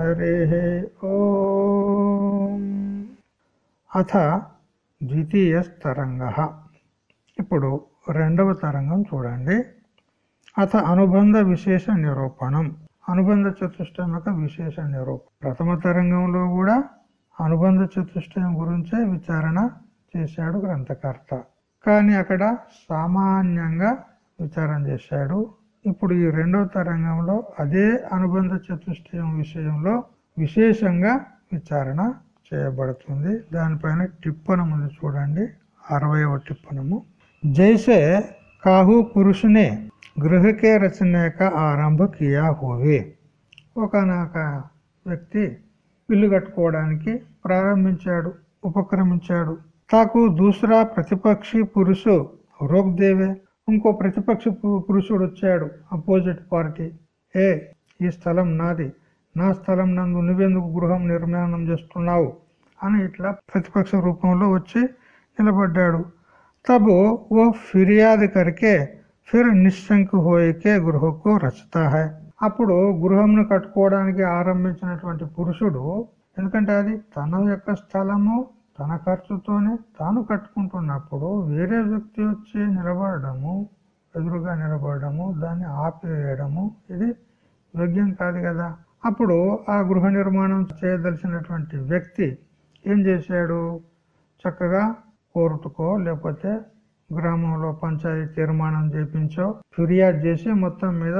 హరి ఓ అథ ద్వితీయ తరంగ ఇప్పుడు రెండవ తరంగం చూడండి. అథ అనుబంధ విశేష నిరూపణం. అనుబంధ చతుష్టయం యొక్క విశేష నిరూపణ ప్రథమ తరంగంలో కూడా అనుబంధ చతుష్టయం గురించే విచారణ చేశాడు గ్రంథకర్త. కానీ అక్కడ సామాన్యంగా విచారం చేశాడు. ఇప్పుడు ఈ రెండవ తరంగంలో అదే అనుబంధ చతుష్టయం విషయంలో విశేషంగా విచారణ చేయబడుతుంది. దానిపైన టిప్పణం ఉంది చూడండి. అరవయవ టిప్పణము. జైసే కాహు పురుషునే గృహకే రచనేక ఆరంభ కియా హోవే. ఒకనొక వ్యక్తి ఇల్లు కట్టుకోవడానికి ప్రారంభించాడు ఉపక్రమించాడు. తాకు దూసరా ప్రతిపక్షి పురుషు రోక్ దేవే ఇంకో ప్రతిపక్ష పురుషుడు వచ్చాడు అపోజిట్ పార్టీ ఏ ఈ స్థలం నాది. నా స్థలం నందు నువ్వెందుకు గృహం నిర్మాణం చేస్తున్నావు? అని ఇట్లా ప్రతిపక్ష రూపంలో వచ్చి నిలబడ్డాడు. తబు ఓ ఫిర్యాదు కరికే ఫిర్ నిశంక హోయకే గృహకు రచతా హై అప్పుడు గృహంను కట్టుకోవడానికి ఆరంభించినటువంటి పురుషుడు ఎందుకంటే అది తన యొక్క స్థలము తన ఖర్చుతోనే తాను కట్టుకుంటున్నప్పుడు వేరే వ్యక్తి వచ్చి నిలబడము ఎదురుగా నిలబడము దాన్ని ఆపివేయడము ఇది యోగ్యం కాదు కదా. అప్పుడు ఆ గృహ నిర్మాణం చేయదలిసినటువంటి వ్యక్తి ఏం చేశాడు? చక్కగా కోర్టుకో లేకపోతే గ్రామంలో పంచాయతీ తీర్మానం చేపించో ఫిర్యాదు చేసి మొత్తం మీద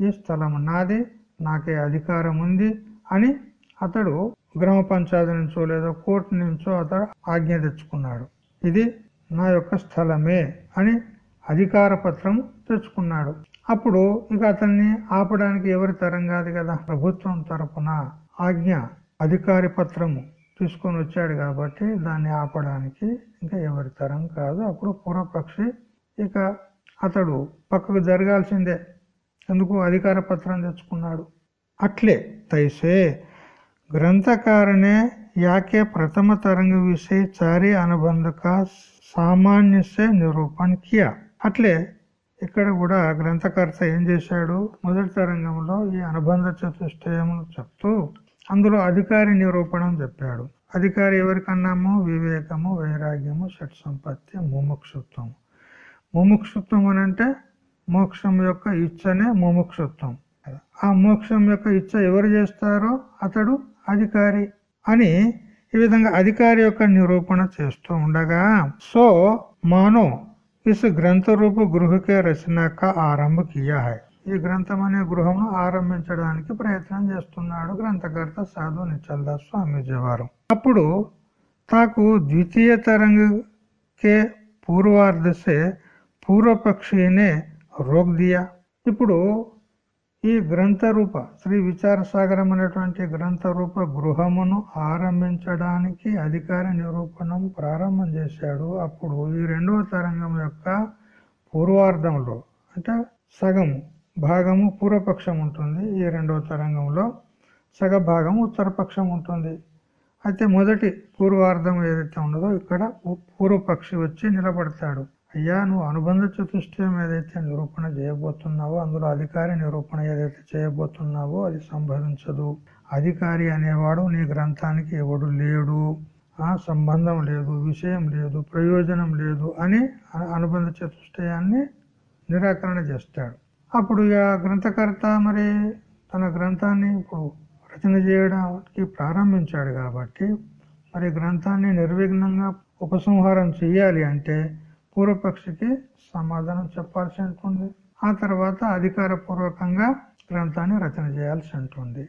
ఈ స్థలం నాది నాకే అధికారం ఉంది అని అతడు గ్రామ పంచాయతీ నుంచో లేదా కోర్టు నుంచో అతడు ఆజ్ఞ తెచ్చుకున్నాడు. ఇది నా యొక్క స్థలమే అని అధికార పత్రం తెచ్చుకున్నాడు. అప్పుడు ఇక అతన్ని ఆపడానికి ఎవరి తరం కాదు కదా? ప్రభుత్వం తరపున ఆజ్ఞ అధికారి పత్రము తీసుకొని వచ్చాడు కాబట్టి దాన్ని ఆపడానికి ఇంకా ఎవరి తరం కాదు. అప్పుడు పూర్వపక్షి ఇక అతడు పక్కకు జరగాల్సిందే. ఎందుకు? అధికార పత్రం తెచ్చుకున్నాడు. అట్లే తైసే గ్రంథకారణే యాకే ప్రథమ తరంగ విషయ చారి అనుబంధక సామాన్యసే నిరూపణ కియా అట్లే ఇక్కడ కూడా గ్రంథకర్త ఏం చేశాడు? మొదటి తరంగంలో ఈ అనుబంధ చతుష్టయమును చెప్తూ అందులో అధికారి నిరూపణం చెప్పాడు. అధికారి ఎవరికన్నాము వివేకము వైరాగ్యము షట్ సంపత్తి ముముక్షుత్వం ముముక్షుత్వం అని అంటే మోక్షం యొక్క ఇచ్చనే ముముక్షుత్వం. ఆ మోక్షం యొక్క ఇచ్చ ఎవరు చేస్తారో? అతడు అధికారి అని ఈ విధంగా అధికారి యొక్క నిరూపణ చేస్తూ ఉండగా సో మానో ఇస్ గ్రంథ రూప గృహకే రచనక ఆరంభ కియా హై. ఈ గ్రంథం అనే గృహంను ఆరంభించడానికి ప్రయత్నం చేస్తున్నాడు గ్రంథకర్త సాధు నిచల్దాస్ స్వామీజీ వారు. అప్పుడు తాకు ద్వితీయ తరంగకే పూర్వార్ధసే పూర్వపక్షినే రోగ్దియా ఇప్పుడు ఈ గ్రంథరూప శ్రీ విచార సాగరం అనేటువంటి గ్రంథ రూప గృహమును ఆరంభించడానికి అధికార నిరూపణం ప్రారంభం చేశాడు. అప్పుడు ఈ రెండవ తరంగం యొక్క పూర్వార్ధంలో అంటే సగము భాగము పూర్వపక్షం ఉంటుంది. ఈ రెండవ తరంగంలో సగ భాగం ఉత్తరపక్షం ఉంటుంది. అయితే మొదటి పూర్వార్ధం ఏదైతే ఉండదో ఇక్కడ పూర్వపక్షి వచ్చి నిలబడతాడు. అయ్యా నువ్వు అనుబంధ చతుష్టయం ఏదైతే నిరూపణ చేయబోతున్నావో అందులో అధికారి నిరూపణ ఏదైతే చేయబోతున్నావో అది సంభవించదు. అధికారి అనేవాడు నీ గ్రంథానికి ఎవడు లేడు. ఆ సంబంధం లేదు విషయం లేదు ప్రయోజనం లేదు అని అనుబంధ చతుష్టయాన్ని నిరాకరణ చేస్తాడు. అప్పుడు ఆ గ్రంథకర్త మరి తన గ్రంథాన్ని ఇప్పుడు రచన చేయడానికి ప్రారంభించాడు కాబట్టి మరి గ్రంథాన్ని నిర్విఘ్నంగా ఉపసంహారం చేయాలి అంటే పూర్వపక్షికి సమాధానం చెప్పాల్సి ఉంటుంది. ఆ తర్వాత అధికార పూర్వకంగా గ్రంథాన్ని రచన చేయాల్సి ఉంటుంది.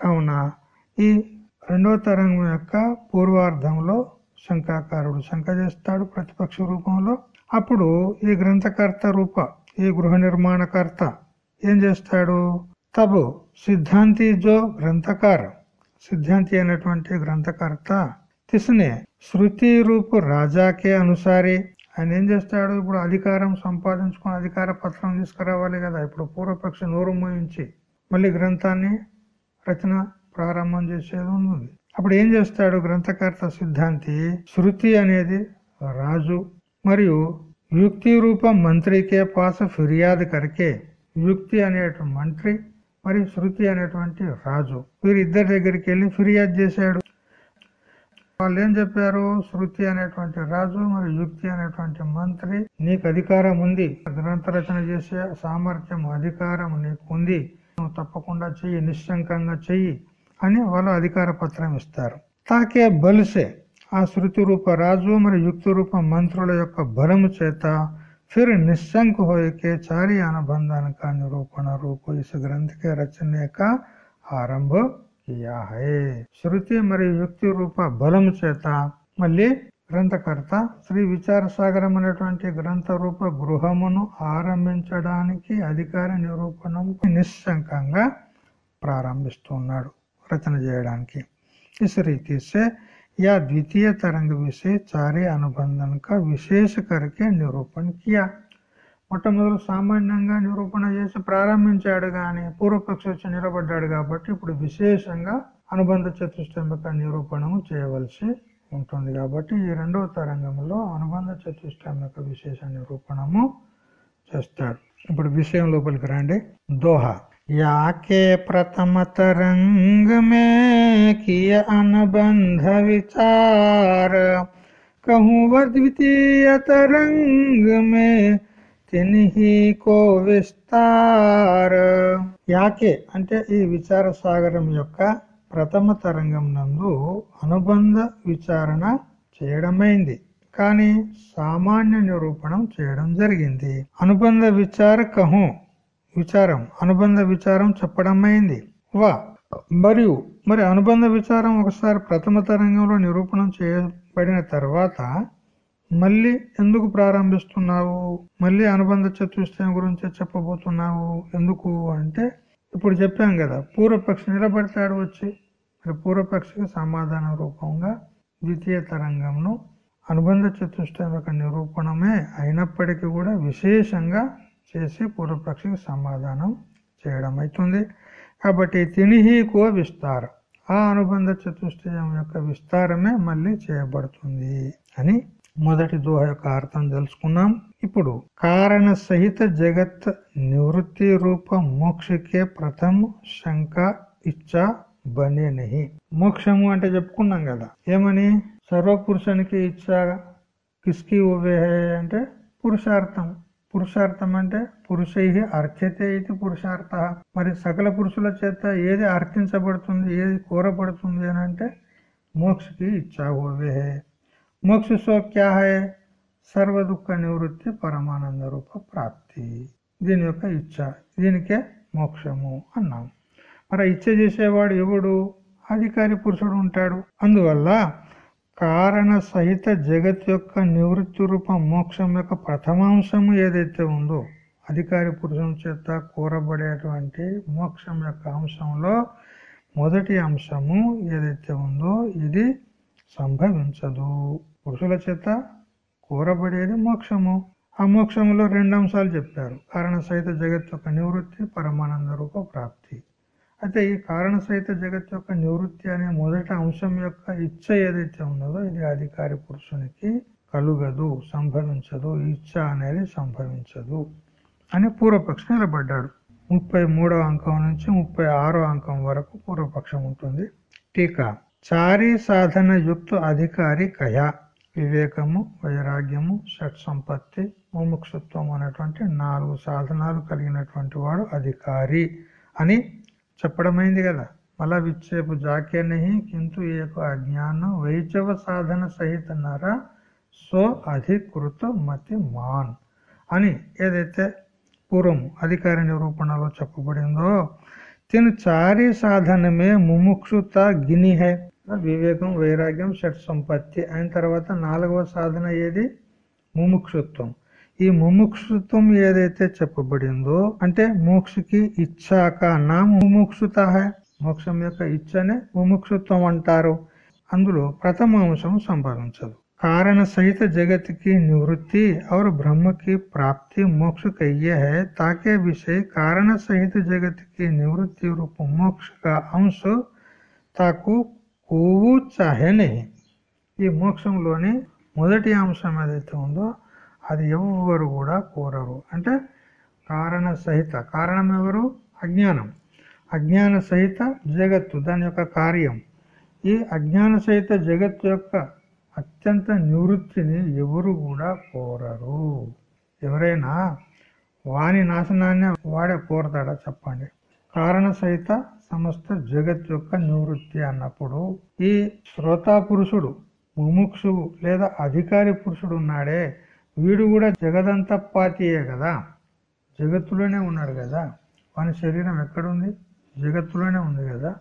కావున ఈ రెండవ తరంగం యొక్క పూర్వార్ధంలో శంకాకారుడు శంక చేస్తాడు ప్రతిపక్ష రూపంలో. అప్పుడు ఈ గ్రంథకర్త రూప ఈ గృహ నిర్మాణకర్త ఏం చేస్తాడు? తబు సిద్ధాంతి జో గ్రంథకార. సిద్ధాంతి అయినటువంటి గ్రంథకర్త తిస్నే శృతి రూపు రాజాకే అనుసారి ఆయన ఏం చేస్తాడు? ఇప్పుడు అధికారం సంపాదించుకుని అధికార పత్రం తీసుకురావాలి కదా. ఇప్పుడు పూర్వపక్ష నోరు మోయించి మళ్ళీ గ్రంథాన్ని రచన ప్రారంభం చేసేది ఉంది అప్పుడు ఏం చేస్తాడు గ్రంథకర్త సిద్ధాంతి? శృతి అనేది రాజు మరియు యుక్తి రూప మంత్రికే పాస ఫిర్యాదు కరికే యుక్తి అనేటువంటి మంత్రి మరియు శృతి అనేటువంటి రాజు. వీరిద్దరి దగ్గరికి వెళ్ళి ఫిర్యాదు చేశాడు. వాళ్ళు ఏం చెప్పారు? శృతి అనేటువంటి రాజు మరి యుక్తి అనేటువంటి మంత్రి నీకు అధికారం ఉంది. గ్రంథ రచన చేసే సామర్థ్యం అధికారం నీకు ఉంది. నువ్వు తప్పకుండా చెయ్యి నిశ్శంకంగా చెయ్యి అని వాళ్ళు అధికార పత్రం ఇస్తారు. తాకే బలిసే ఆ శృతి రూప రాజు మరి యుక్తి రూప మంత్రుల యొక్క బలము చేత ఫిర్ నిశంకు హోయకే చారి అనుబంధానికి నిరూపణ రూపు ఇసు గ్రంథికే యొక్క ఆరంభం. కియా హై శృతి మరియు యుక్తి రూప బలం చేత మళ్ళీ గ్రంథకర్త శ్రీ విచార సాగరం అనేటువంటి గ్రంథ రూప గృహమును ఆరంభించడానికి అధికార నిరూపణం నిశ్శంకంగా ప్రారంభిస్తున్నాడు రచన చేయడానికి ఇస్ రీతి సే या द्वितीय तरंग विषय चारे అనుబంధం కా విశేష కరికే నిరూపణ కియా మొట్టమొదటి సామాన్యంగా నిరూపణ చేసి ప్రారంభించాడు గాని పూర్వపక్ష వచ్చి నిలబడ్డాడు కాబట్టి ఇప్పుడు విశేషంగా అనుబంధ చతుష్టంబక నిరూపణము చేయవలసి ఉంటుంది కాబట్టి ఈ రెండవ తరంగంలో అనుబంధ చతుష్టంబక విశేష నిరూపణము చేస్తాడు ఇప్పుడు విషయం లోపలికి రండి దోహ याके प्रथम तरंग में किय अनुबंध विचार कहूँ व द्वितीय तरंग में తినిహి కో విస్తార యాకే అంటే ఈ విచార సాగరం యొక్క ప్రథమ తరంగం నందు అనుబంధ విచారణ చేయడమైంది. కానీ సామాన్య నిరూపణం చేయడం జరిగింది. అనుబంధ విచార కహు విచారం అనుబంధ విచారం చెప్పడమైంది. వా మరియు మరి అనుబంధ విచారం ఒకసారి ప్రథమ తరంగంలో నిరూపణం చేయబడిన తర్వాత మళ్ళీ ఎందుకు ప్రారంభిస్తున్నావు? మళ్ళీ అనుబంధ చతుష్టయం గురించి చెప్పబోతున్నావు. ఎందుకు అంటే ఇప్పుడు చెప్పాం కదా పూర్వపక్షి నిలబడతాడు వచ్చి. మరి పూర్వపక్షికి సమాధాన రూపంగా ద్వితీయ తరంగంను అనుబంధ చతుష్టయం యొక్క నిరూపణమే అయినప్పటికీ కూడా విశేషంగా చేసి పూర్వపక్షికి సమాధానం చేయడం అవుతుంది. కాబట్టి తినిహి కో విస్తారం. ఆ అనుబంధ చతుష్టయం యొక్క విస్తారమే మళ్ళీ చేయబడుతుంది అని మొదటి దోహ యొక్క అర్థం తెలుసుకున్నాం. ఇప్పుడు కారణ సహిత జగత్ నివృత్తి రూప మోక్షకే ప్రథమ శంక ఇచ్చా బనే నహి. మోక్షము అంటే చెప్పుకున్నాం కదా. ఏమని? సర్వపురుషానికి ఇచ్చా కిస్కి ఓవే అంటే పురుషార్థం. పురుషార్థం అంటే పురుషై అర్చతే ఇది పురుషార్థ. మరి సకల పురుషుల చేత ఏది అర్థించబడుతుంది ఏది కోరబడుతుంది అని అంటే మోక్షకి ఇచ్చా హోవే మోక్ష సో క్యా సర్వ దుఃఖ నివృత్తి పరమానంద రూప ప్రాప్తి. దీని యొక్క ఇచ్చ దీనికే మోక్షము అన్నాం. మరి ఇచ్చ చేసేవాడు ఎవడు? అధికారి పురుషుడు ఉంటాడు. అందువల్ల కారణ సహిత జగత్ యొక్క నివృత్తి రూప మోక్షం యొక్క ప్రథమాంశము ఏదైతే ఉందో అధికారి పురుషుల చేత కోరబడేటువంటి మోక్షం యొక్క అంశంలో మొదటి అంశము ఏదైతే ఉందో ఇది సంభవించదు. పురుషుల చేత కోరబడేది మోక్షము. ఆ మోక్షములో రెండు అంశాలు చెప్పారు. కారణ సహిత జగత్ యొక్క నివృత్తి పరమానంద రూప ప్రాప్తి. అయితే ఈ కారణ సహిత జగత్ యొక్క నివృత్తి అనే మొదటి అంశం యొక్క ఇచ్చ ఏదైతే ఉన్నదో ఇది అధికారి పురుషునికి కలుగదు సంభవించదు ఇచ్చ అనేది సంభవించదు అని పూర్వపక్షం నిలబడ్డాడు. ముప్పై మూడవ అంకం నుంచి ముప్పై ఆరో అంకం వరకు పూర్వపక్షం ఉంటుంది. టీకా. చారీ సాధన యుక్త అధికారి కయా. వివేకము వైరాగ్యము షట్ సంపత్తి ముముక్షత్వం అనేటువంటి నాలుగు సాధనాలు కలిగినటువంటి వాడు అధికారి అని చెప్పడమైంది కదా. మళ్ళా విచ్చేపు జాకే నహి కింటు ఏక అజ్ఞానం వైచవ సాధన సహిత నర సో అధికృత మతి మాన్ అని ఏదైతే పూర్వం అధికార నిరూపణలో చెప్పబడిందో తిను చారీ సాధనమే ముముక్షుత గిని హై వివేకం వైరాగ్యం షట్ సంపత్తి అయిన తర్వాత నాలుగవ సాధన ఏది ముముక్షుత్వం ఈ ముముక్షుత్వం ఏదైతే చెప్పబడిందో అంటే మోక్షకి ఇచ్చాక నా ముముక్షుత మోక్షం యొక్క ఇచ్చనే ముముక్షుత్వం అంటారు అందులో ప్రథమ అంశం సంభవించదు कारण सहित जगत की निवृत्ति और ब्रह्म की प्राप्ति मोक्ष कहिए है ताकि विषय कारण सहित जगत की निवृत्ति रूप मोक्ष का अंश తాకు కోవు చహని ఈ మోక్షంలోని మొదటి అంశం ఏదైతే ఉందో అది ఎవ్వరు కూడా కోరరు. అంటే కారణ సహిత. కారణం ఎవరు? అజ్ఞానం. అజ్ఞాన సహిత జగత్తు దాని యొక్క కార్యం. ఈ అజ్ఞాన సహిత జగత్తు యొక్క అత్యంత నివృత్తిని ఎవరు కూడా కోరరు. ఎవరైనా వాని నాశనాన్ని వాడే కోరతాడా? చెప్పండి. కారణ సహిత సమస్త జగత్ యొక్క నివృత్తి అన్నప్పుడు ఈ శ్రోతా పురుషుడు ముముక్షువు లేదా అధికారి పురుషుడు ఉన్నాడే వీడు కూడా జగదంతా పాతియే కదా. జగత్తులోనే ఉన్నాడు కదా. వాని శరీరం ఎక్కడుంది? జగత్తులోనే ఉంది కదా.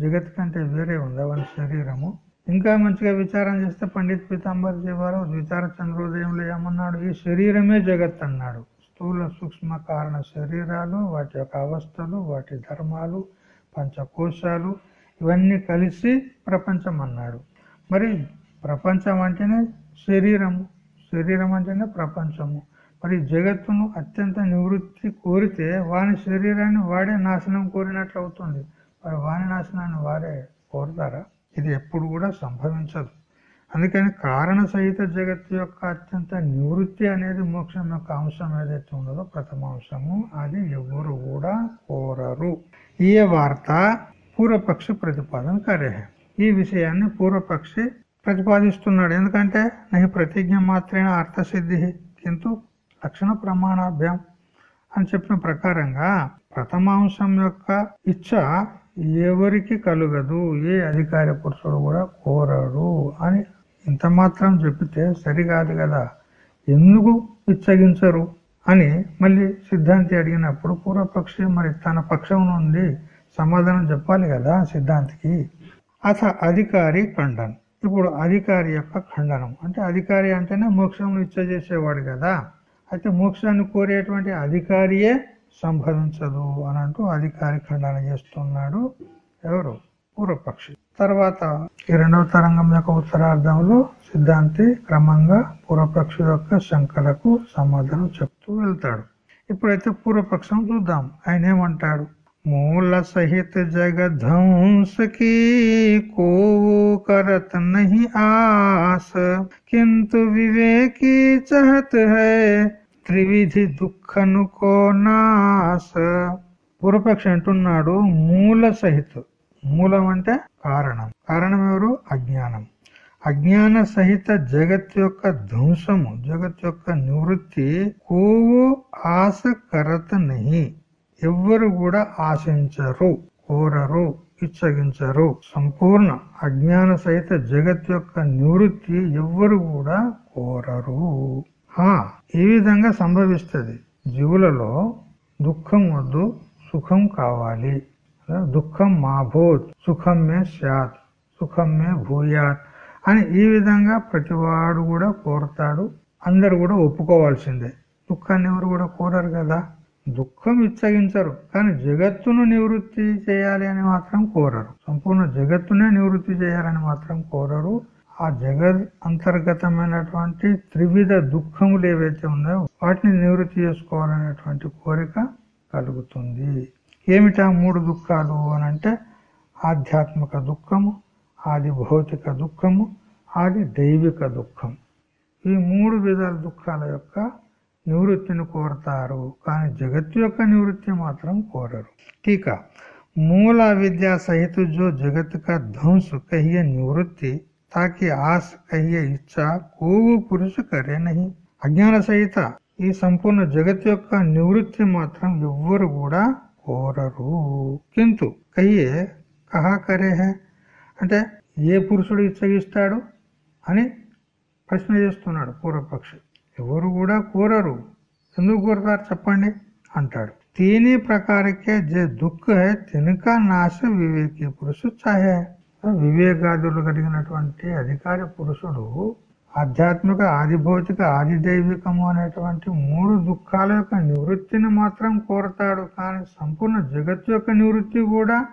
జగత్ కంటే వేరే ఉందా వాని శరీరము? ఇంకా మంచిగా విచారం చేస్తే పండిత్ పీతాంబర్ జీవారు విచార చంద్రోదయంలో ఏమన్నాడు? ఈ శరీరమే జగత్ అన్నాడు. స్థూల సూక్ష్మ కారణ శరీరాలు వాటి యొక్క అవస్థలు వాటి ధర్మాలు పంచకోశాలు ఇవన్నీ కలిసి ప్రపంచం అన్నాడు మరి ప్రపంచం అంటేనే శరీరము. శరీరం అంటేనే ప్రపంచము. మరి జగత్తును అత్యంత నివృత్తి కోరితే వాని శరీరాన్ని వాడే నాశనం కోరినట్లు అవుతుంది మరి వాని నాశనాన్ని వారే కోరుతారా? ఇది ఎప్పుడు కూడా సంభవించదు. అందుకని కారణ సహిత జగత్తు యొక్క అత్యంత నివృత్తి అనేది మోక్షం యొక్క అంశం ఏదైతే ఉన్నదో ప్రథమ అంశము అది ఎవరు కూడా కోరరు. ఈ వార్త పూర్వపక్షి ప్రతిపాదన కరే ఈ విషయాన్ని పూర్వపక్షి ప్రతిపాదిస్తున్నాడు. ఎందుకంటే నహి ప్రతిజ్ఞ మాత్రమే అర్థసిద్ధి కింద లక్షణ ప్రమాణాభ్యం అని చెప్పిన ప్రకారంగా ప్రథమాంశం యొక్క ఇచ్చ ఎవరికి కలుగదు ఏ అధికార పురుషుడు కూడా కోరడు అని ఇంత మాత్రం చెప్పితే సరికాదు కదా. ఎందుకు ఇచ్చగించరు అని మళ్ళీ సిద్ధాంతి అడిగినప్పుడు పూర్వపక్షి మరి తన పక్షం నుండి సమాధానం చెప్పాలి కదా సిద్ధాంతికి. అథ అధికారి ఖండన్. ఇప్పుడు అధికారి యొక్క ఖండనం. అంటే అధికారి అంటేనే మోక్షం ఇచ్చజేసేవాడు కదా. అయితే మోక్షాన్ని కోరేటువంటి అధికారియే సంభవించదు అని అంటూ అధికారి ఖండన చేస్తున్నాడు ఎవరు? పూర్వపక్షి. తర్వాత ఈ రెండవ తరంగం యొక్క ఉత్తరార్థంలో సిద్ధాంతి క్రమంగా పూర్వపక్షి యొక్క శంకలకు సమాధానం చెప్తూ వెళ్తాడు. ఇప్పుడైతే పూర్వపక్షం చూద్దాం. ఆయన ఏమంటాడు? మూల సహిత జగధ్వంసకి కోవు करत नहीं आस किंतु विवेकी चहत త్రివిధి దుఃఖను కోనాస పూర్వపక్ష అంటున్నాడు మూల సహితం. మూలం అంటే కారణం. కారణం ఎవరు? అజ్ఞానం. అజ్ఞాన సహిత జగత్ యొక్క ధ్వంసము జగత్ యొక్క నివృత్తి కోవు ఆశ కరత నహి. ఎవ్వరు కూడా ఆశించరు కోరరు ఇచ్చగించరు. సంపూర్ణ అజ్ఞాన సహిత జగత్ యొక్క నివృత్తి ఎవ్వరు కూడా కోరరు. ఈ విధంగా సంభవిస్తుంది. జీవులలో దుఃఖం వద్దు సుఖం కావాలి. దుఃఖం మాభూత్ సుఖం మే శాత్ సుఖం మే భూయాత్ అని ఈ విధంగా ప్రతివాడు కూడా కోరతాడు. అందరు కూడా ఒప్పుకోవాల్సిందే. దుఃఖాన్ని ఎవరు కూడా కోరరు కదా. దుఃఖం ఇచ్చగించరు కానీ జగత్తును నివృత్తి చేయాలి అని మాత్రం కోరరు. సంపూర్ణ జగత్తునే నివృత్తి చేయాలని మాత్రం కోరరు. ఆ జగత్ అంతర్గతమైనటువంటి త్రివిధ దుఃఖములు ఏవైతే ఉన్నాయో వాటిని నివృత్తి చేసుకోవాలనేటువంటి కోరిక కలుగుతుంది. ఏమిటా మూడు దుఃఖాలు అని అంటే ఆధ్యాత్మిక దుఃఖము ఆది భౌతిక దుఃఖము ఆది దైవిక దుఃఖం. ఈ మూడు విధాల దుఃఖాల యొక్క నివృత్తిని కోరతారు. కానీ జగత్తు యొక్క నివృత్తి మాత్రం కోరరు. టీకా మూల విద్య సహితజో జగత్ కా ధ్వంస్ కహియే నివృత్తి తాకి ఆశ కహియే ఇచ్చా కోవు పురుషు కరేనహి. అజ్ఞాన సహిత ఈ సంపూర్ణ జగత్ యొక్క నివృత్తి మాత్రం ఎవ్వరు కూడా కోరరు కింతు కయ్యే కహా కరే హే? అంటే ఏ పురుషుడు ఇచ్చగిస్తాడు అని ప్రశ్న చేస్తున్నాడు పూర్వపక్షి. ఎవరు కూడా కోరరు. ఎందుకు కోరతారు చెప్పండి? అంటాడు. తీని ప్రకారకే జే దుఃఖ హే తినక నాశ వివేకి పురుషు చాహే వివేకాదులు కలిగినటువంటి అధికారి పురుషుడు ఆధ్యాత్మిక ఆదిభౌతిక ఆదిదైవికము అనేటువంటి మూడు దుఃఖాల యొక్క నివృత్తిని మాత్రం కోరతాడు. కానీ సంపూర్ణ జగత్తు యొక్క నివృత్తి కూడా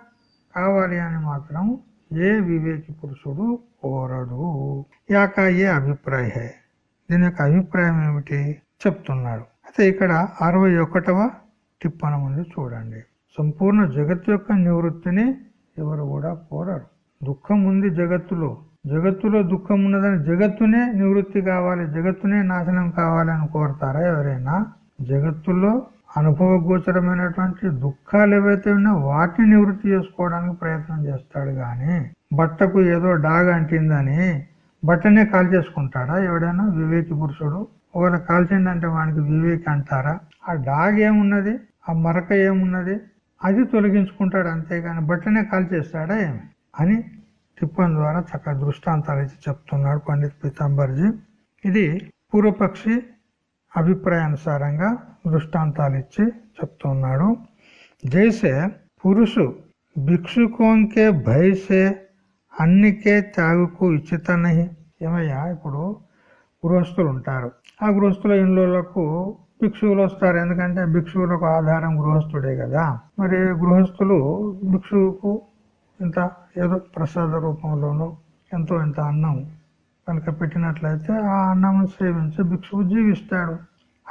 కావాలి అని మాత్రం ఏ వివేకి పురుషుడు కోరడు. యాక ఏ అభిప్రాయ. దీని యొక్క అభిప్రాయం ఏమిటి? చెప్తున్నాడు. అయితే ఇక్కడ అరవై ఒకటవ టిప్పణం ఉంది చూడండి. సంపూర్ణ జగత్తు యొక్క నివృత్తిని ఎవరు కూడా కోరరు. దుఃఖం ఉంది జగత్తులో. జగత్తులో దుఃఖం ఉన్నదని జగత్తునే నివృత్తి కావాలి జగత్తునే నాశనం కావాలని కోరతారా ఎవరైనా? జగత్తులో అనుభవ గోచరమైనటువంటి దుఃఖాలు ఏవైతే ఉన్నా వాటిని నివృత్తి చేసుకోవడానికి ప్రయత్నం చేస్తాడు గాని బట్టకు ఏదో డాగ్ అంటిందని బట్టనే కాల్ చేసుకుంటాడా ఎవడైనా? వివేకి పురుషుడు. ఒకవేళ కాల్చిందంటే వానికి వివేకి అంటారా? ఆ డాగ్ ఏమున్నది? ఆ మరక ఏమున్నది? అది తొలగించుకుంటాడు అంతేగాని బట్టనే కాల్ చేస్తాడా ఏమి? అని టిప్పన్ ద్వారా చక్కగా దృష్టాంతాలు అయితే చెప్తున్నాడు పండిత్ పీతాంబర్జీ. ఇది పూర్వపక్షి అభిప్రాయానుసారంగా దృష్టాంతాలు ఇచ్చి చెప్తున్నాడు. జైసే పురుషు భిక్షుకోంకే భయసే అన్నికే త్యాగుకు ఇచ్చిత నహి ఏమయ్యా ఇప్పుడు గృహస్థులు ఉంటారు. ఆ గృహస్థుల ఇండ్లకు భిక్షువులు వస్తారు. ఎందుకంటే భిక్షువులకు ఆధారం గృహస్థుడే కదా. మరి గృహస్థులు భిక్షువుకు ఇంత ఏదో ప్రసాద రూపంలోనో ఎంతో ఇంత అన్నం కనుక పెట్టినట్లయితే ఆ అన్నం సేవించి భిక్షువు జీవిస్తాడు.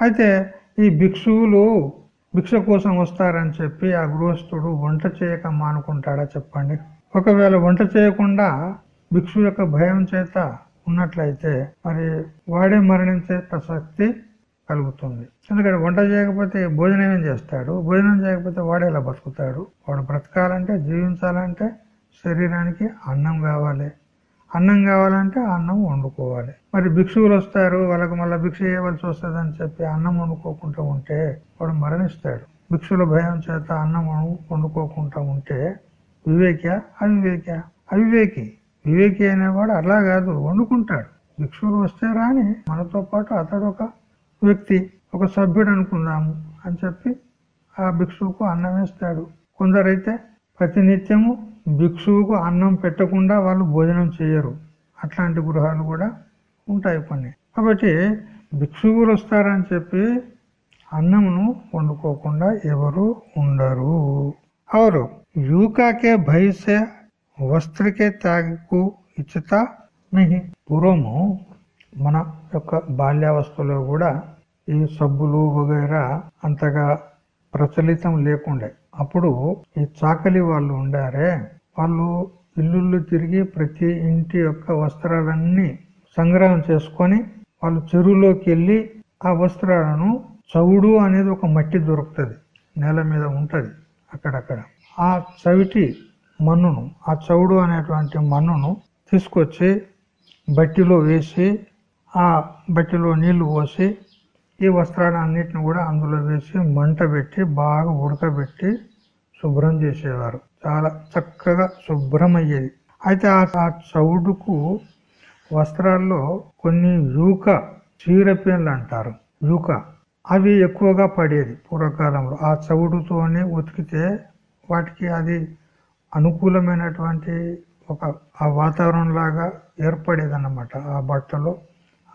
అయితే ఈ భిక్షువులు భిక్ష కోసం వస్తారని చెప్పి ఆ గృహస్థుడు వంట చేయక మానుకుంటాడా చెప్పండి. ఒకవేళ వంట చేయకుండా భిక్షు యొక్క భయం చేత ఉన్నట్లయితే మరి వాడే మరణించే ప్రసక్తి కలుగుతుంది. ఎందుకంటే వంట చేయకపోతే భోజనం ఏం చేస్తాడు? భోజనం చేయకపోతే వాడు ఎలా బతుకుతాడు? వాడు బ్రతకాలంటే జీవించాలంటే శరీరానికి అన్నం కావాలి. అన్నం కావాలంటే అన్నం వండుకోవాలి. మరి భిక్షువులు వస్తారు వాళ్ళకు మళ్ళీ భిక్ష చేయవలసి వస్తుంది అని చెప్పి అన్నం వండుకోకుండా ఉంటే వాడు మరణిస్తాడు. భిక్షుల భయం చేత అన్నం వండుకోకుండా ఉంటే వివేక్య అవివేక్య అవివేకి. వివేకి అనేవాడు అలా కాదు వండుకుంటాడు. భిక్షువులు వస్తే రాని మనతో పాటు అతడు ఒక వ్యక్తి ఒక సభ్యుడు అనుకుందాము అని చెప్పి ఆ భిక్షువుకు అన్నం వేస్తాడు. కొందరైతే ప్రతినిత్యము భిక్షువుకు అన్నం పెట్టకుండా వాళ్ళు భోజనం చేయరు. అట్లాంటి గృహాలు కూడా ఉంటాయి కొన్ని. కాబట్టి భిక్షువులు వస్తారని చెప్పి అన్నమును వండుకోకుండా ఎవరు ఉండరు. అవరు. యూకాకే భయసే వస్త్రకే త్యాగకు ఇచ్చిత నహి పూర్వము మన యొక్క బాల్యావస్థలో కూడా ఈ సబ్బులు వగైరా అంతగా ప్రచలితం లేకుండే. అప్పుడు ఈ చాకలి వాళ్ళు ఉండారే వాళ్ళు ఇల్లుళ్ళు తిరిగి ప్రతి ఇంటి యొక్క వస్త్రాలన్నీ సంగ్రహం చేసుకొని వాళ్ళు చెరువులోకి వెళ్ళి ఆ వస్త్రాలను చవుడు అనేది ఒక మట్టి దొరుకుతుంది నేల మీద ఉంటుంది అక్కడక్కడ. ఆ చవిటి మన్నును ఆ చవుడు అనేటువంటి మన్నును తీసుకొచ్చి బట్టిలో వేసి ఆ బట్టిలో నీళ్ళు పోసి ఈ వస్త్రాలన్నిటిని కూడా అందులో వేసి మంట పెట్టి బాగా ఉడకబెట్టి శుభ్రం చేసేవారు. చాలా చక్కగా శుభ్రం అయ్యేది అయితే ఆ చౌడుకు వస్త్రాల్లో కొన్ని యూక చీరపేన్లు అంటారు. యూక. అవి ఎక్కువగా పడేది పూర్వకాలంలో. ఆ చవుడుతోనే ఉతికితే వాటికి అది అనుకూలమైనటువంటి ఒక ఆ వాతావరణం లాగా ఏర్పడేదన్నమాట ఆ బట్టలో.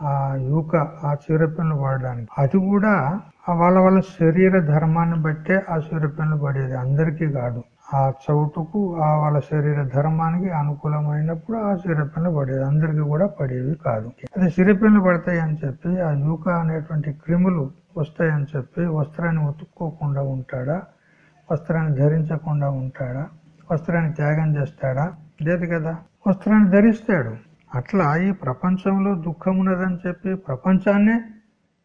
ఆ యూక ఆ చీరపెన్లు పడడానికి అది కూడా వాళ్ళ వాళ్ళ శరీర ధర్మాన్ని బట్టే ఆ చీరపెన్లు పడేది అందరికీ కాదు. ఆ చౌటుకు ఆ వాళ్ళ శరీర ధర్మానికి అనుకూలమైనప్పుడు ఆ సిరపెన్లు పడేది అందరికీ కూడా పడేవి కాదు. అదే సిరపెన్లు పడతాయి అని చెప్పి ఆ యూక అనేటువంటి క్రిములు వస్తాయని చెప్పి వస్త్రాన్ని ఉతుక్కోకుండా ఉంటాడా? వస్త్రాన్ని ధరించకుండా ఉంటాడా? వస్త్రాన్ని త్యాగం చేస్తాడా? లేదు కదా? వస్త్రాన్ని ధరిస్తాడు. అట్లా ఈ ప్రపంచంలో దుఃఖం ఉన్నదని చెప్పి ప్రపంచాన్నే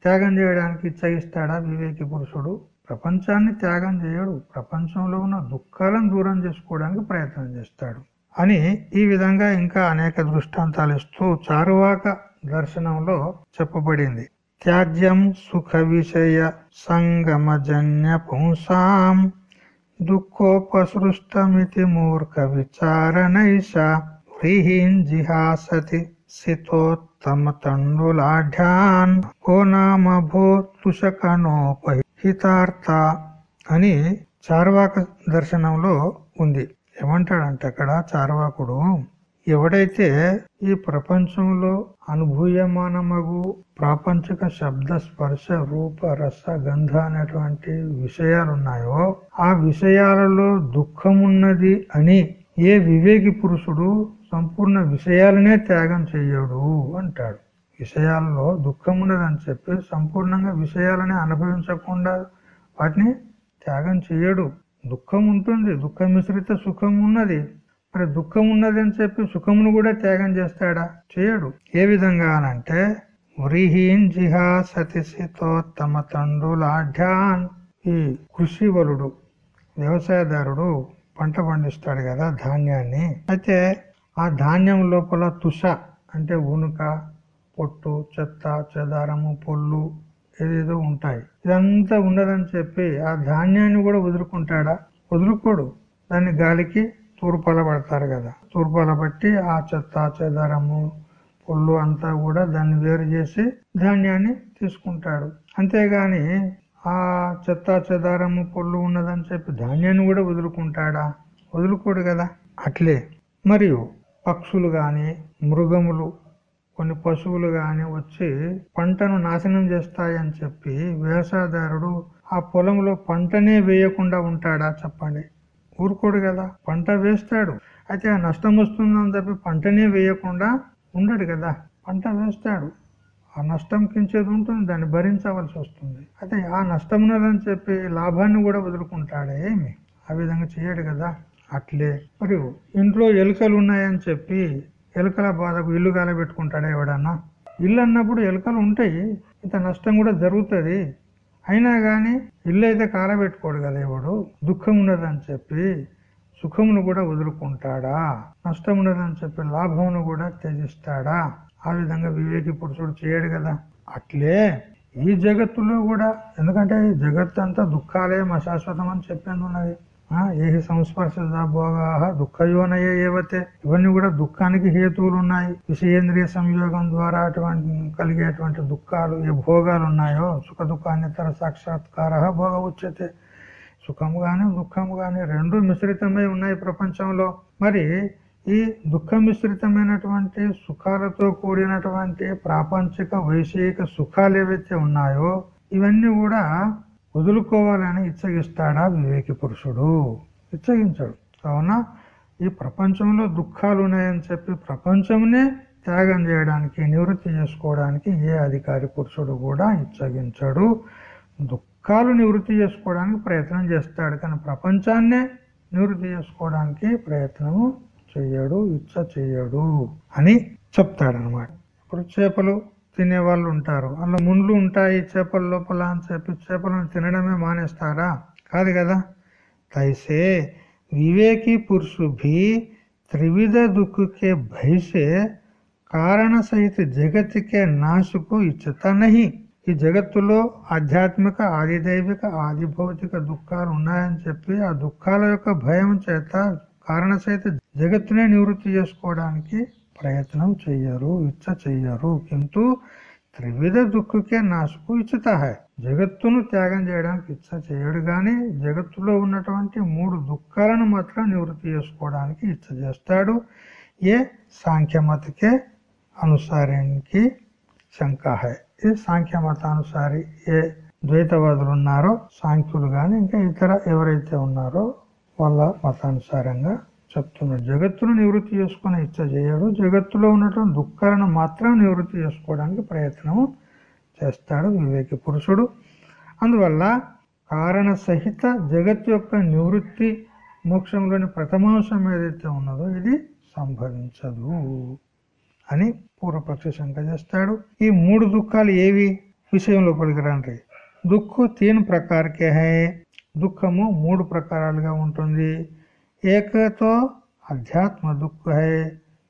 త్యాగం చేయడానికి ఇచ్చగిస్తాడా వివేకి పురుషుడు? ప్రపంచాన్ని త్యాగం చేయడు. ప్రపంచంలో ఉన్న దుఃఖాలను దూరం చేసుకోవడానికి ప్రయత్నం చేస్తాడు. అని ఈ విధంగా ఇంకా అనేక దృష్టాంతాలు ఇస్తూ చారువాక దర్శనంలో చెప్పబడింది. త్యాజ్యం సుఖ విషయ సంగమజన్య పుంసాం దుఃఖోపసృష్టమితి మూర్ఖ విచారణైష వ్రీహీన్ జిహాసతి సితోత్తమ తండులాఢ్యాన్ కో నామ భూతుషకనోపహితార్థ అని చార్వాక దర్శనంలో ఉంది. ఏమంటాడంటే అక్కడ చార్వాకుడు ఎవడైతే ఈ ప్రపంచంలో అనుభూయమానమగు ప్రాపంచిక శబ్ద స్పర్శ రూప రస గంధ అనేటువంటి విషయాలు ఉన్నాయో ఆ విషయాలలో దుఃఖమున్నది అని ఏ వివేకి పురుషుడు సంపూర్ణ విషయాలనే త్యాగం చెయ్యడు అంటాడు. విషయాల్లో దుఃఖం ఉన్నదని చెప్పి సంపూర్ణంగా విషయాలని అనుభవించకుండా వాటిని త్యాగం చేయడు దుఃఖం ఉంటుంది దుఃఖ మిశ్రిత సుఖం ఉన్నది మరి దుఃఖం ఉన్నది అని చెప్పి సుఖమును కూడా త్యాగం చేస్తాడా? చేయడు. ఏ విధంగా అనంటే వ్రీహీన్ జిహా సతిశితో తమ తండ్రులాఢ్యాన్ ఈ కృషివలుడు వ్యవసాయదారుడు పంట పండిస్తాడు కదా ధాన్యాన్ని. అయితే ఆ ధాన్యం లోపల తుష అంటే ఉనుక పొట్టు చెత్త చెదారము పొల్లు ఏదేదో ఉంటాయి. ఇదంతా ఉండదని చెప్పి ఆ ధాన్యాన్ని కూడా వదులుకుంటాడా? వదులుకోడు. దాన్ని గాలికి తూర్పాల పడతారు కదా. తూర్పాల పట్టి ఆ చెత్త చెదారము పొల్లు అంతా కూడా దాన్ని వేరు చేసి ధాన్యాన్ని తీసుకుంటాడు. అంతేగాని ఆ చెత్త చెదారము పొల్లు ఉన్నదని చెప్పి ధాన్యాన్ని కూడా వదులుకుంటాడా? వదులుకోడు కదా. అట్లే. మరియు పక్షులు కానీ మృగములు కొన్ని పశువులు కానీ వచ్చి పంటను నాశనం చేస్తాయని చెప్పి వ్యవసాయదారుడు ఆ పొలంలో పంటనే వేయకుండా ఉంటాడా చెప్పండి. ఊరుకోడు కదా పంట వేస్తాడు. అయితే ఆ నష్టం వస్తుందని చెప్పి పంటనే వేయకుండా ఉండడు కదా పంట వేస్తాడు. ఆ నష్టం కించేది ఉంటుంది దాన్ని భరించవలసి వస్తుంది. అయితే ఆ నష్టం ఉన్నదని చెప్పి లాభాన్ని కూడా వదులుకుంటాడే ఏమి? ఆ విధంగా చేయడు కదా. అట్లే. మరియు ఇంట్లో ఎలుకలు ఉన్నాయని చెప్పి ఎలుకల బాధకు ఇల్లు కాలబెట్టుకుంటాడా ఎవడన్నా? ఇల్లు అన్నప్పుడు ఎలుకలు ఉంటాయి ఇంత నష్టం కూడా జరుగుతుంది. అయినా కానీ ఇల్లు అయితే కాలబెట్టుకోడు కదా ఎవడు? దుఃఖం ఉన్నదని చెప్పి సుఖమును కూడా వదులుకుంటాడా? నష్టం ఉన్నదని చెప్పి లాభమును కూడా త్యజిస్తాడా? ఆ విధంగా వివేకి పురుషుడు చేయడు కదా. అట్లే ఈ జగత్తులో కూడా ఎందుకంటే ఈ జగత్ అంతా దుఃఖాలే అశాశ్వతం అని చెప్పేది ఉన్నది. ఏహి సంస్పర్శ భోగా దుఃఖయోనయ ఏవతే. ఇవన్నీ కూడా దుఃఖానికి హేతువులు ఉన్నాయి విషయేంద్రియ సంయోగం ద్వారా అటువంటి కలిగేటువంటి దుఃఖాలు ఏ భోగాలు ఉన్నాయో సుఖ దుఃఖాన్నితర సాక్షాత్కార భోగ ఉచ్యతే. సుఖము కానీ దుఃఖము కానీ రెండు మిశ్రితమై ఉన్నాయి ప్రపంచంలో. మరి ఈ దుఃఖ మిశ్రితమైనటువంటి సుఖాలతో కూడినటువంటి ప్రాపంచిక వైషయిక సుఖాలు ఏవైతే ఉన్నాయో ఇవన్నీ కూడా వదులుకోవాలని ఇచ్చగిస్తాడా వివేకి పురుషుడు? ఇచ్చగించాడు. కావున ఈ ప్రపంచంలో దుఃఖాలు ఉన్నాయని చెప్పి ప్రపంచంనే త్యాగం చేయడానికి నివృత్తి చేసుకోవడానికి ఏ అధికారి పురుషుడు కూడా ఇచ్చగించాడు. దుఃఖాలు నివృత్తి చేసుకోవడానికి ప్రయత్నం చేస్తాడు కానీ ప్రపంచాన్నే నివృత్తి చేసుకోవడానికి ప్రయత్నము చెయ్యడు ఇచ్చ చెయ్యడు అని చెప్తాడనమాట ఇప్పుడు చేపలు తినే వాళ్ళు ఉంటారు అందులో ముండ్లు ఉంటాయి చేపల లోపల అని చెప్పి చేపలను తినడమే మానేస్తారా? కాదు కదా. తైసే వివేకి పురుషుభి త్రివిధ దుఃఖకే భయసే కారణ సహిత జగత్కే నాశకు ఇచ్చత నహి. ఈ జగత్తులో ఆధ్యాత్మిక ఆదిదైవిక ఆది భౌతిక దుఃఖాలు ఉన్నాయని చెప్పి ఆ దుఃఖాల యొక్క భయం చేత కారణ సహిత జగత్తునే నివృత్తి చేసుకోవడానికి ప్రయత్నం చెయ్యరు ఇచ్చ చెయ్యరు కింటూ త్రివిధ దుఃఖకే నాశకు ఇచ్చత జగత్తును త్యాగం చేయడానికి ఇచ్చ చేయడు గాని జగత్తులో ఉన్నటువంటి మూడు దుఃఖాలను మాత్రం నివృత్తి చేసుకోవడానికి ఇచ్చ చేస్తాడు. ఏ సాంఖ్యమతకే అనుసారానికి శంక హై. ఇది సాంఖ్య మతానుసారి ఏ ద్వైతవాదులు ఉన్నారో సాంఖ్యులు గాని ఇంకా ఇతర ఎవరైతే ఉన్నారో వాళ్ళ మతానుసారంగా చెప్తున్నాడు జగత్తును నివృత్తి చేసుకునే ఇచ్చ చేయడు. జగత్తులో ఉన్నటువంటి దుఃఖాలను మాత్రం నివృత్తి చేసుకోవడానికి ప్రయత్నం చేస్తాడు వివేకి పురుషుడు. అందువల్ల కారణ సహిత జగత్ యొక్క నివృత్తి మోక్షంలోని ప్రథమాంశం ఏదైతే ఉన్నదో ఇది సంభవించదు అని పూర్వపక్ష శంక చేస్తాడు. ఈ మూడు దుఃఖాలు ఏవి? విషయంలో పలికిరండి దుఃఖ తీన్ ప్రకారకే హై. దుఃఖము మూడు ప్రకారాలుగా ఉంటుంది. एक तो अध्यात्म दुख है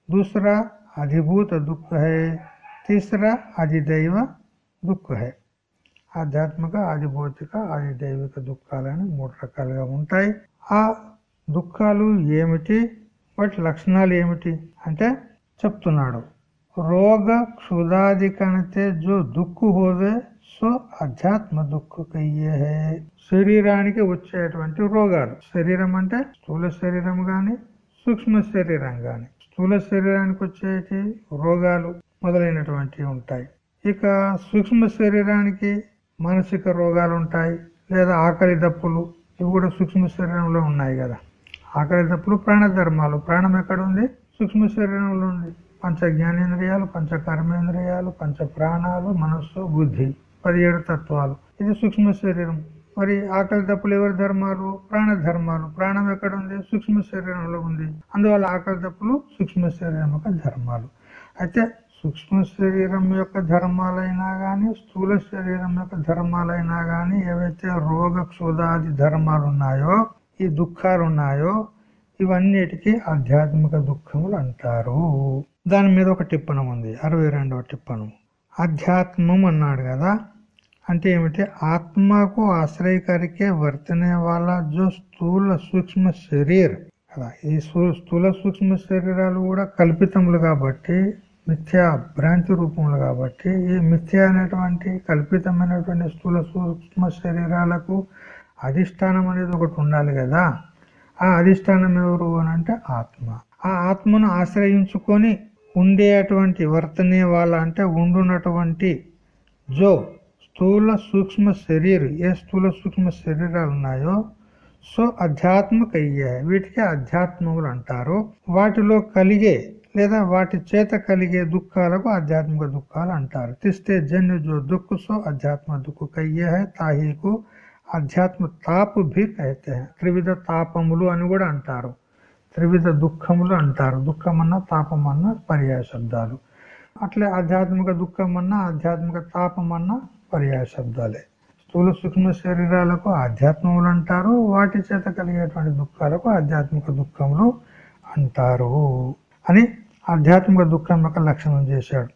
दूसरा अधिभूत दुख है तीसरा अधिदैव దుఃఖ హై ఆధ్యాత్మిక ఆది భౌతిక ఆది దైవిక దుఃఖాలని మూడు రకాలుగా ఉంటాయి ఆ దుఃఖాలు ఏమిటి వాటి లక్షణాలు ఏమిటి అంటే చెప్తున్నాడు రోగ క్షుదాదికణతే జో దుఃఖ హోవే సో అధ్యాత్మ దుఃఖ కయ్యే శరీరానికి వచ్చేటువంటి రోగాలు. శరీరం అంటే స్థూల శరీరం గాని సూక్ష్మ శరీరం గాని. స్థూల శరీరానికి వచ్చేటి రోగాలు మొదలైనటువంటివి ఉంటాయి. ఇక సూక్ష్మ శరీరానికి మానసిక రోగాలు ఉంటాయి. లేదా ఆకలి దప్పులు ఇవి కూడా సూక్ష్మ శరీరంలో ఉన్నాయి కదా. ఆకలి దప్పులు ప్రాణధర్మాలు. ప్రాణం ఎక్కడ ఉంది సూక్ష్మ శరీరంలో ఉంది. పంచ జ్ఞానేంద్రియాలు పంచ కర్మేంద్రియాలు పంచ ప్రాణాలు మనస్సు బుద్ధి. పదిహేడు తత్వాలు. ఇది సూక్ష్మ శరీరం. మరి ఆకలి దప్పులు ఎవరి ధర్మాలు? ప్రాణ ధర్మాలు. ప్రాణం ఎక్కడ ఉంది? సూక్ష్మ శరీరంలో ఉంది. అందువల్ల ఆకలి దప్పులు సూక్ష్మ శరీరం యొక్క ధర్మాలు. అయితే సూక్ష్మ శరీరం యొక్క ధర్మాలైనా కానీ స్థూల శరీరం యొక్క ధర్మాలైనా కానీ ఏవైతే రోగ క్షోధాది ధర్మాలు ఉన్నాయో ఈ దుఃఖాలు ఉన్నాయో ఇవన్నిటికీ ఆధ్యాత్మిక దుఃఖములు అంటారు. దాని మీద ఒక టిప్పణం ఉంది. అరవై రెండవ టిప్పణం. అధ్యాత్మం అన్నాడు కదా. అంటే ఏమిటి? ఆత్మకు ఆశ్రయకరికే వర్తనే వాళ్ళ జో స్థూల సూక్ష్మ శరీర్. కదా ఈ స్థూల సూక్ష్మ శరీరాలు కూడా కల్పితములు కాబట్టి మిథ్యా భ్రాంతి రూపములు కాబట్టి ఈ మిథ్య అనేటువంటి కల్పితమైనటువంటి స్థూల సూక్ష్మ శరీరాలకు అధిష్టానం అనేది ఒకటి ఉండాలి కదా. ఆ అధిష్టానం ఎవరు అని అంటే ఆత్మ. ఆ ఆత్మను ఆశ్రయించుకొని ఉండేటువంటి వర్తనే వాళ్ళ అంటే ఉండున్నటువంటి జో స్థూల సూక్ష్మ శరీరం ఏ స్థూల సూక్ష్మ శరీరాలు ఉన్నాయో సో అధ్యాత్మక అయ్యాయి వీటికి అధ్యాత్మములు అంటారు. వాటిలో కలిగే లేదా వాటి చేత కలిగే దుఃఖాలకు ఆధ్యాత్మిక దుఃఖాలు అంటారు. తిస్తే జన్య జో దుఃఖ సో అధ్యాత్మ దుఃఖ కయ్యే హై తాహీకు అధ్యాత్మ తాపు భీ కైతే త్రివిధ తాపములు అని కూడా అంటారు. త్రివిధ దుఃఖములు అంటారు. దుఃఖమన్నా తాపమన్నా పర్యాయ శబ్దాలు అట్లే ఆధ్యాత్మిక దుఃఖమన్నా ఆధ్యాత్మిక తాపమన్నా పర్యాయ శబ్దాలే స్థూల సూక్ష్మ శరీరాలకు ఆధ్యాత్మములు అంటారు. వాటి చేత కలిగేటువంటి దుఃఖాలకు ఆధ్యాత్మిక దుఃఖములు అంటారు అని ఆధ్యాత్మిక దుఃఖం యొక్క లక్షణం చేశాడు.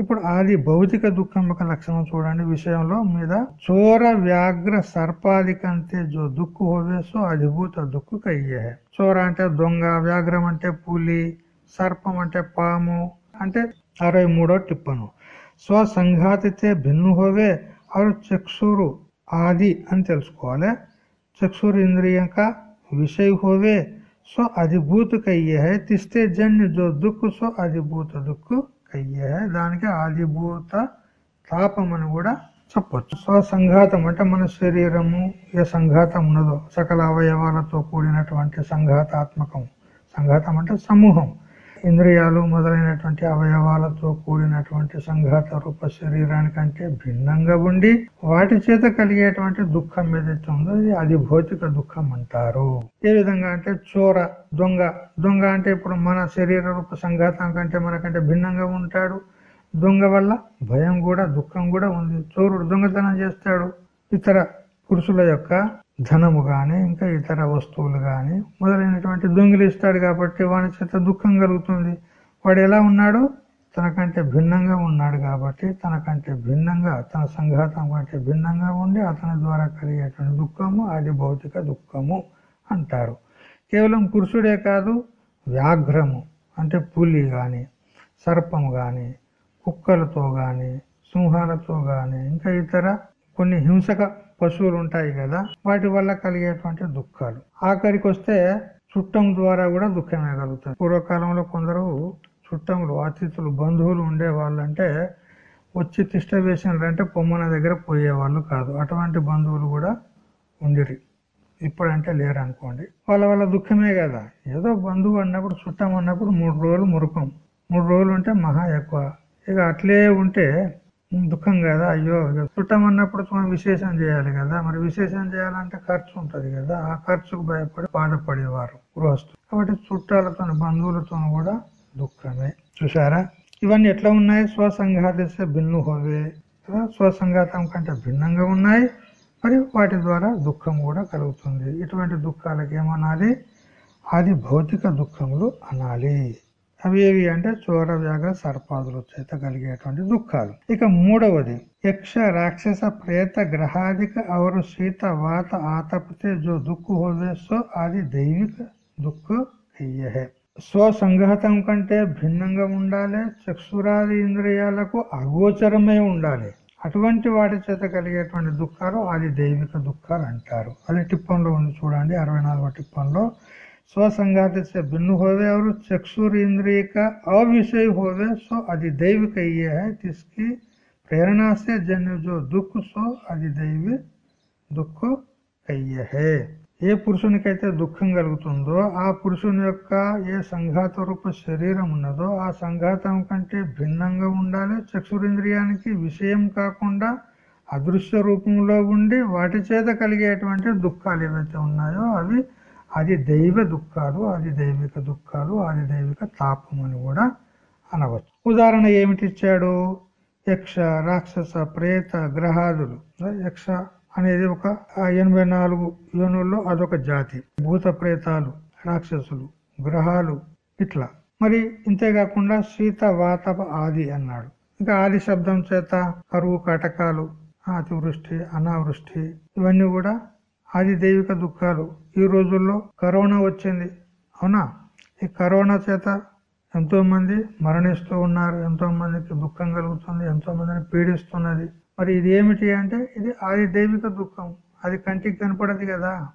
ఇప్పుడు ఆది భౌతిక దుఃఖం యొక్క లక్షణం చూడండి విషయంలో మీద. చోర వ్యాఘ్ర సర్పాదికంతే జో దుఃఖ హోవేసో అధిభూత దుఃఖ కయ్యే. చోర అంటే దొంగ వ్యాఘ్రం అంటే పులి సర్పం అంటే పాము అంటే అరవై మూడో టిప్పను. స్వసంఘాతితే భిన్ను హోవే అరు చక్షురు ఆది అని తెలుసుకోవాలి. చక్షురు ఇంద్రియంక విషయ హోవే సో అధిభూతకయ్యే తిస్తే జన్య జో దుఃఖ సో అధిభూత దుఃఖ అయ్యే దానికి ఆదిభూత తాపం అని కూడా చెప్పొచ్చు. స్వసంఘాతం అంటే మన శరీరము ఏ సంఘాతం ఉన్నదో సకల అవయవాలతో కూడినటువంటి సంఘాతాత్మకం. సంఘాతం అంటే సమూహం. ఇంద్రియాలు మొదలైనటువంటి అవయవాలతో కూడినటువంటి సంఘాత రూప శరీరానికంటే భిన్నంగా ఉండి వాటి చేత కలిగేటువంటి దుఃఖం ఏదైతే ఉందో అది భౌతిక దుఃఖం అంటారు. ఏ విధంగా అంటే చోర దొంగ దొంగ అంటే ఇప్పుడు మన శరీర రూప సంఘాతం కంటే మనకంటే భిన్నంగా ఉంటాడు. దొంగ వల్ల భయం కూడా దుఃఖం కూడా ఉంది. చోరుడు దొంగతనం చేస్తాడు. ఇతర పురుషుల యొక్క ధనము కానీ ఇంకా ఇతర వస్తువులు కానీ మొదలైనటువంటి దొంగిలిస్తాడు కాబట్టి వాని చేత దుఃఖం కలుగుతుంది. వాడు ఎలా ఉన్నాడు? తనకంటే భిన్నంగా ఉన్నాడు కాబట్టి తనకంటే భిన్నంగా తన సంఘాతం కంటే భిన్నంగా ఉండి అతని ద్వారా కలిగేటువంటి దుఃఖము అది భౌతిక దుఃఖము అంటారు. కేవలం పురుషుడే కాదు వ్యాఘ్రము అంటే పులి కానీ సర్పము కానీ కుక్కలతో కానీ సింహాలతో కానీ ఇంకా ఇతర కొన్ని హింసక పశువులు ఉంటాయి కదా వాటి వల్ల కలిగేటువంటి దుఃఖాలు. ఆఖరికి వస్తే చుట్టం ద్వారా కూడా దుఃఖమే కలుగుతుంది. పూర్వకాలంలో కొందరు చుట్టములు అతిథులు బంధువులు ఉండే వాళ్ళంటే వచ్చి తిష్ట వేసినారంటే పొమ్మన దగ్గర పోయేవాళ్ళు కాదు. అటువంటి బంధువులు కూడా ఉండిరి. ఇప్పుడంటే లేరు అనుకోండి వాళ్ళ వాళ్ళ దుఃఖమే కదా. ఏదో బంధువు అన్నప్పుడు చుట్టం అన్నప్పుడు మూడు రోజులు మురుకం. మూడు రోజులు ఉంటే మహా ఎక్కువ. ఇక అట్లే ఉంటే దుఃఖం కదా? అయ్యో చుట్టం అన్నప్పుడు మనం విశేషం చేయాలి కదా? మరి విశేషం చేయాలంటే ఖర్చు ఉంటుంది కదా? ఆ ఖర్చుకు భయపడి బాధపడేవారు గృహస్థులు. కాబట్టి చుట్టాలతో బంధువులతో కూడా దుఃఖమే. చూసారా ఇవన్నీ ఎట్లా ఉన్నాయి? స్వసంఘాతసే భిన్ను హోవే కదా? స్వసంఘాతం కంటే భిన్నంగా ఉన్నాయి. మరి వాటి ద్వారా దుఃఖం కూడా కలుగుతుంది. ఇటువంటి దుఃఖాలకు ఏమనాలి అది భౌతిక దుఃఖములు అనాలి. అవి ఏవి అంటే చోర వ్యాఘ్ర సర్పాదులు చేత కలిగేటువంటి దుఃఖాలు. ఇక మూడవది యక్ష రాక్షస ప్రేత గ్రహాదిక అవరు శీత వాత ఆతపతే జో దుఃఖ హోదే సో అది దైవిక దుఃఖ అయ్యే స్వసంఘాతం కంటే భిన్నంగా ఉండాలి చక్షురాది ఇంద్రియాలకు అగోచరమై ఉండాలి. అటువంటి వాటి చేత కలిగేటువంటి దుఃఖాలు అది దైవిక దుఃఖాలు అంటారు. అది టిప్పంలో ఉంది చూడండి అరవై నాలుగో టిప్పంలో स्वसंघात से भिन्न होवे और चक्षुर इंद्रिय का अविषय होवे सो अधिदैविक ये है जिसकी प्रेरणा से जन्य जो दुख सो अधिदैवी దుఃఖ కయ్యహే ఏ పురుషునికైతే దుఃఖం కలుగుతుందో ఆ పురుషుని యొక్క ఏ సంఘాత రూప శరీరం ఉన్నదో ఆ సంఘాతం కంటే భిన్నంగా ఉండాలి చక్షురింద్రియానికి విషయం కాకుండా అదృశ్య రూపంలో ఉండి వాటి చేత కలిగేటువంటి దుఃఖాలు ఏవైతే ఉన్నాయో అవి అది దైవ దుఃఖాలు అది దైవిక దుఃఖాలు అది దైవిక తాపం అని కూడా అనవచ్చు. ఉదాహరణ ఏమిటిచ్చాడు యక్ష రాక్షస ప్రేత గ్రహాదులు. యక్ష అనేది ఒక ఎనభై నాలుగు యోనుల్లో అదొక జాతి. భూత ప్రేతాలు రాక్షసులు గ్రహాలు ఇట్లా. మరి ఇంతేకాకుండా శీత వాతప ఆది అన్నాడు. ఇంకా ఆది శబ్దం చేత కరువు కటకాలు అతివృష్టి అనావృష్టి ఇవన్నీ కూడా ఆది దైవిక దుఃఖాలు. ఈ రోజుల్లో కరోనా వచ్చింది. అవునా? ఈ కరోనా చేత ఎంతోమంది మరణిస్తూ ఉన్నారు. ఎంతోమందికి దుఃఖం కలుగుతుంది. ఎంతోమందిని పీడిస్తున్నది. మరి ఇది ఏమిటి అంటే ఇది ఆది దైవిక దుఃఖం. అది కంటికి కనపడదు కదా.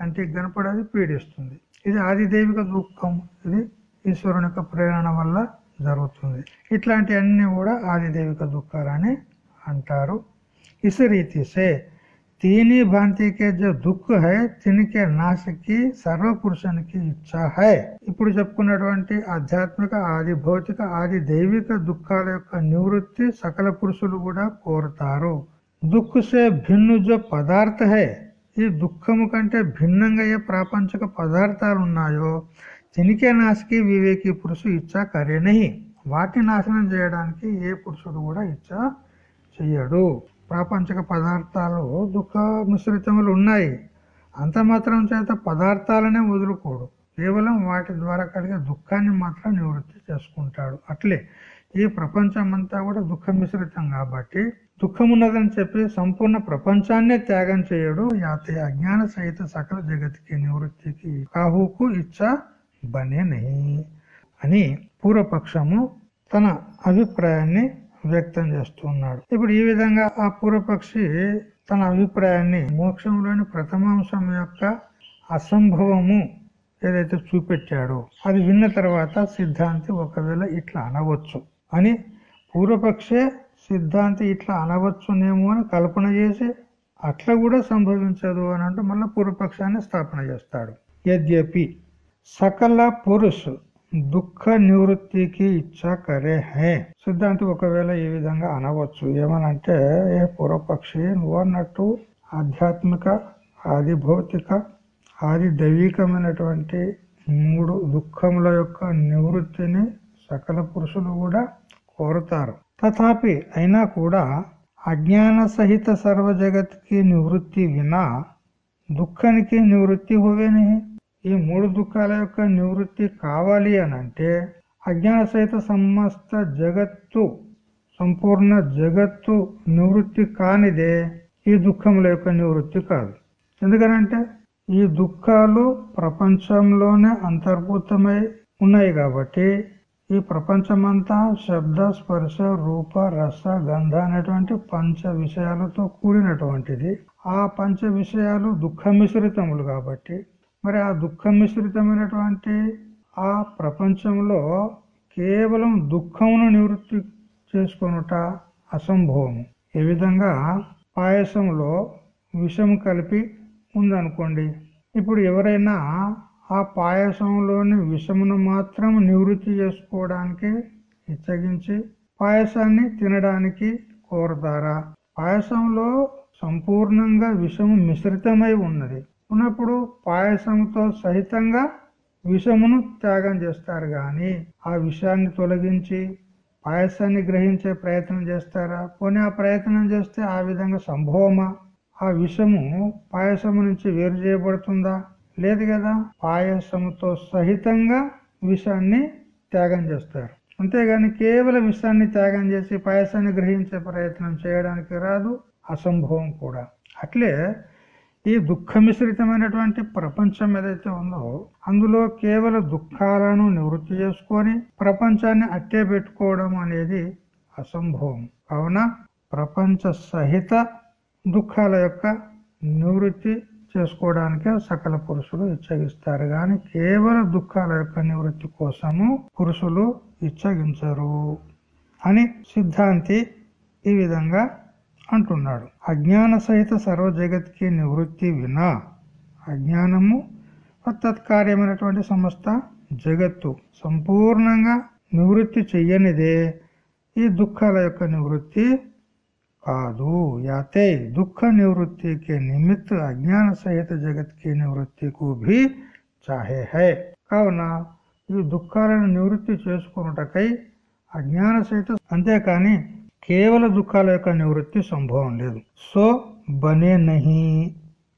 కంటికి కనపడది పీడిస్తుంది. ఇది ఆది దైవిక దుఃఖం. ఇది ఈశ్వరుని యొక్క ప్రేరణ వల్ల జరుగుతుంది. ఇట్లాంటివన్నీ కూడా ఆది దైవిక దుఃఖాలని అంటారు. ఇసు రీతిసే సే తీని భాంతికే జో దుఃఖ హై తినికే నాశకి సర్వపురుషానికి ఇచ్చా హై ఇప్పుడు చెప్పుకున్నటువంటి ఆధ్యాత్మిక ఆది భౌతిక ఆది దైవిక దుఃఖాల యొక్క నివృత్తి సకల పురుషులు కూడా కోరుతారు। దుఃఖసే భిన్ను జో పదార్థ హై ఈ దుఃఖము కంటే భిన్నంగా ఏ ప్రాపంచిక పదార్థాలు ఉన్నాయో తినికే నాశకి వివేకి పురుషు ఇచ్చా కరేనహి। వాటిని నాశనం చేయడానికి ఏ పురుషుడు కూడా ఇచ్చా చెయ్యడు। ప్రాపంచిక పదార్థాలు దుఃఖ మిశ్రితములు ఉన్నాయి. అంత మాత్రం చేత పదార్థాలనే వదులుకోడు. కేవలం వాటి ద్వారా కలిగే దుఃఖాన్ని మాత్రం నివృత్తి చేసుకుంటాడు. అట్లే ఈ ప్రపంచం అంతా కూడా దుఃఖ మిశ్రితం కాబట్టి దుఃఖం ఉన్నదని చెప్పి సంపూర్ణ ప్రపంచాన్నే త్యాగం చేయడు. యాతే అజ్ఞాన సహిత సకల జగతికి నివృత్తికి కాహుకు ఇచ్చా బనే అని పూర్వపక్షము తన అభిప్రాయాన్ని వ్యక్తం చేస్తున్నాడు ఇప్పుడు ఈ విధంగా ఆ పూర్వపక్షి తన అభిప్రాయాన్ని మోక్షంలోని ప్రథమాంశం యొక్క అసంభవము ఏదైతే చూపెట్టాడో అది విన్న తర్వాత సిద్ధాంతి ఒకవేళ ఇట్లా అనవచ్చు అని పూర్వపక్షే సిద్ధాంతి ఇట్లా అనవచ్చునేమో అని కల్పన చేసి అట్లా కూడా సంభవించదు అని అంటే మళ్ళీ పూర్వపక్షాన్ని స్థాపన చేస్తాడు. యద్యపి సకల పురుషు దుఃఖ నివృత్తికి ఇచ్చా కరే హే. సిద్ధాంతి ఒకవేళ ఈ విధంగా అనవచ్చు ఏమనంటే ఏ పూర్వపక్షి నువ్వు అన్నట్టు ఆధ్యాత్మిక ఆది భౌతిక ఆది దైవికమైనటువంటి మూడు దుఃఖముల యొక్క నివృత్తిని సకల పురుషులు కూడా కోరుతారు. తథాపి అయినా కూడా అజ్ఞాన సహిత సర్వ జగత్కి నివృత్తి వినా దుఃఖానికి నివృత్తి హోవేని ఈ మూడు దుఃఖాల యొక్క నివృత్తి కావాలి అని అంటే అజ్ఞాన సహిత సమస్త జగత్తు సంపూర్ణ జగత్తు నివృత్తి కానిదే ఈ దుఃఖముల యొక్క నివృత్తి కాదు. ఎందుకనంటే ఈ దుఃఖాలు ప్రపంచంలోనే అంతర్భూతమై ఉన్నాయి కాబట్టి ఈ ప్రపంచమంతా శబ్ద స్పర్శ రూప రస గంధ అనేటువంటి పంచ విషయాలతో కూడినటువంటిది. ఆ పంచ విషయాలు దుఃఖ మిశ్రితములు కాబట్టి మరి ఆ దుఃఖ మిశ్రితమైనటువంటి ఆ ప్రపంచంలో కేవలం దుఃఖమును నివృత్తి చేసుకొనుట అసంభవము. ఏ విధంగా పాయసంలో విషం కలిపి ఉందనుకోండి ఇప్పుడు ఎవరైనా ఆ పాయసంలోని విషమును మాత్రం నివృత్తి చేసుకోవడానికి ఇచ్చగించి పాయసాన్ని తినడానికి కోరతారా? పాయసంలో సంపూర్ణంగా విషము మిశ్రితమై ఉన్నది. ఉన్నప్పుడు పాయసంతో సహితంగా విషమును త్యాగం చేస్తారు కానీ ఆ విషయాన్ని తొలగించి పాయసాన్ని గ్రహించే ప్రయత్నం చేస్తారా? పోనీ ఆ ప్రయత్నం చేస్తే ఆ విధంగా సంభవమా? ఆ విషము పాయసము నుంచి వేరు చేయబడుతుందా? లేదు కదా. పాయసముతో సహితంగా విషాన్ని త్యాగం చేస్తారు. అంతేగాని కేవలం విషాన్ని త్యాగం చేసి పాయసాన్ని గ్రహించే ప్రయత్నం చేయడానికి రాదు అసంభవం కూడా. అట్లే ఈ దుఃఖమిశ్రితమైనటువంటి ప్రపంచం ఏదైతే ఉందో అందులో కేవలం దుఃఖాలను నివృత్తి చేసుకొని ప్రపంచాన్ని అట్టే పెట్టుకోవడం అనేది అసంభవం. కావున ప్రపంచ సహిత దుఃఖాల యొక్క నివృత్తి చేసుకోవడానికే సకల పురుషులు ఇచ్చగిస్తారు. కానీ కేవలం దుఃఖాల యొక్క నివృత్తి కోసము పురుషులు ఇచ్చగించరు అని సిద్ధాంతి ఈ విధంగా అంటున్నాడు. అజ్ఞాన సహిత సర్వ జగత్కి నివృత్తి వినా అజ్ఞానము తత్కార్యమైనటువంటి సమస్త జగత్తు. సంపూర్ణంగా నివృత్తి చెయ్యనిదే ఈ దుఃఖాల యొక్క నివృత్తి కాదు. యాతే దుఃఖ నివృత్తికి నిమిత్త అజ్ఞాన సహిత జగత్కి నివృత్తికు భీ చాహే హై కావున ఈ దుఃఖాలను నివృత్తి చేసుకున్నటకై అజ్ఞాన సహిత అంతేకాని కేవల దుఃఖాల యొక్క నివృత్తి సంభవం లేదు. సో బనే నహి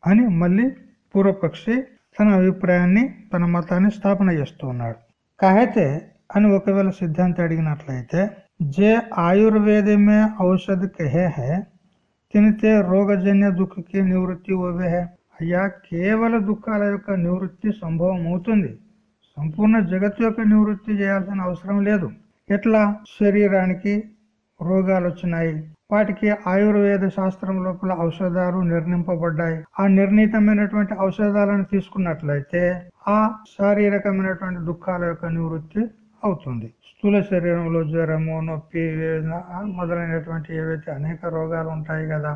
అని మళ్ళీ పూర్వపక్షి తన అభిప్రాయాన్ని తన మతాన్ని స్థాపన చేస్తూ ఉన్నాడు కాహైతే అని ఒకవేళ సిద్ధాంతి అడిగినట్లయితే జే ఆయుర్వేదమే ఔషధ కహే హే తినితే రోగజన్య దుఃఖకి నివృత్తి ఓవే హే. అయ్యా కేవల దుఃఖాల యొక్క నివృత్తి సంభవం అవుతుంది. సంపూర్ణ జగత్తు యొక్క నివృత్తి చేయాల్సిన అవసరం లేదు. ఎట్లా? శరీరానికి రోగాలు వచ్చినాయి వాటికి ఆయుర్వేద శాస్త్రం లోపల ఔషధాలు నిర్ణయింపబడ్డాయి ఆ నిర్ణీతమైనటువంటి ఔషధాలను తీసుకున్నట్లయితే ఆ శారీరకమైనటువంటి దుఃఖాల యొక్క నివృత్తి అవుతుంది. స్థూల శరీరంలో జ్వరము నొప్పి మొదలైనటువంటి ఏవైతే అనేక రోగాలు ఉంటాయి కదా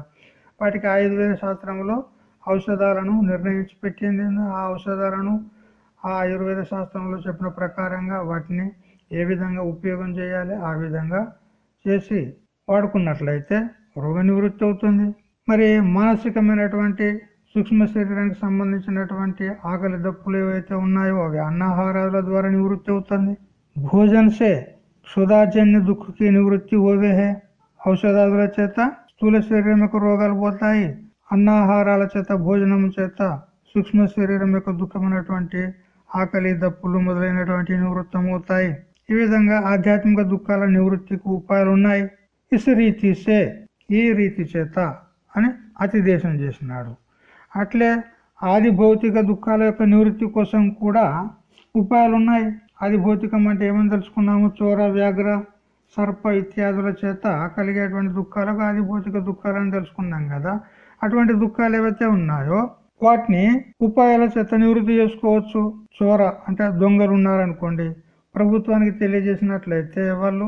వాటికి ఆయుర్వేద శాస్త్రంలో ఔషధాలను నిర్ణయించి పెట్టింది. ఆ ఔషధాలను ఆ ఆయుర్వేద శాస్త్రంలో చెప్పిన ప్రకారంగా వాటిని ఏ విధంగా ఉపయోగం చేయాలి ఆ విధంగా చేసి వాడుకున్నట్లయితే రోగ నివృత్తి అవుతుంది. మరి మానసికమైనటువంటి సూక్ష్మ శరీరానికి సంబంధించినటువంటి ఆకలి దప్పులు ఏవైతే ఉన్నాయో అవి అన్నాహారాల ద్వారా నివృత్తి అవుతుంది. భోజనసే క్షుధాజన్య దుఃఖకి నివృత్తి ఓవే హే. ఔషధాదుల చేత స్థూల శరీరం యొక్క రోగాలు పోతాయి. అన్నాహారాల చేత భోజనం చేత సూక్ష్మ శరీరం యొక్క దుఃఖమైనటువంటి ఆకలి దప్పులు మొదలైనటువంటి నివృత్తం అవుతాయి. ఈ విధంగా ఆధ్యాత్మిక దుఃఖాల నివృత్తికి ఉపాయాలు ఉన్నాయి. ఇసు రీతి సే ఈ రీతి చేత అని అతిదేశం చేసినాడు. అట్లే ఆది భౌతిక దుఃఖాల యొక్క నివృత్తి కోసం కూడా ఉపాయాలు ఉన్నాయి. ఆది భౌతికం అంటే ఏమని తెలుసుకున్నాము? చోర వ్యాఘ్ర సర్ప ఇత్యాదుల చేత కలిగేటువంటి దుఃఖాలకు ఆది భౌతిక దుఃఖాలని తెలుసుకున్నాం కదా. అటువంటి దుఃఖాలు ఏవైతే ఉన్నాయో వాటిని ఉపాయాల చేత నివృత్తి చేసుకోవచ్చు. చోర అంటే దొంగలు ఉన్నారనుకోండి ప్రభుత్వానికి తెలియజేసినట్లయితే వాళ్ళు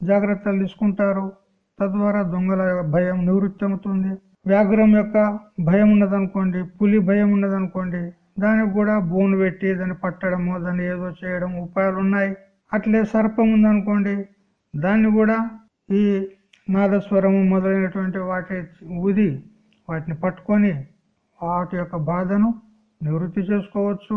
జాగ్రత్తలు తీసుకుంటారు. తద్వారా దొంగల భయం నివృత్తి అవుతుంది వ్యాఘ్రం యొక్క భయం ఉన్నదనుకోండి పులి భయం ఉన్నదనుకోండి దానికి కూడా బోన్ పెట్టి దాన్ని పట్టడము దాన్ని ఏదో చేయడం ఉపాయాలు ఉన్నాయి అట్లే సర్పం ఉందనుకోండి దాన్ని కూడా ఈ నాదస్వరము మొదలైనటువంటి వాటి ఊది వాటిని పట్టుకొని వాటి యొక్క బాధను నివృత్తి చేసుకోవచ్చు.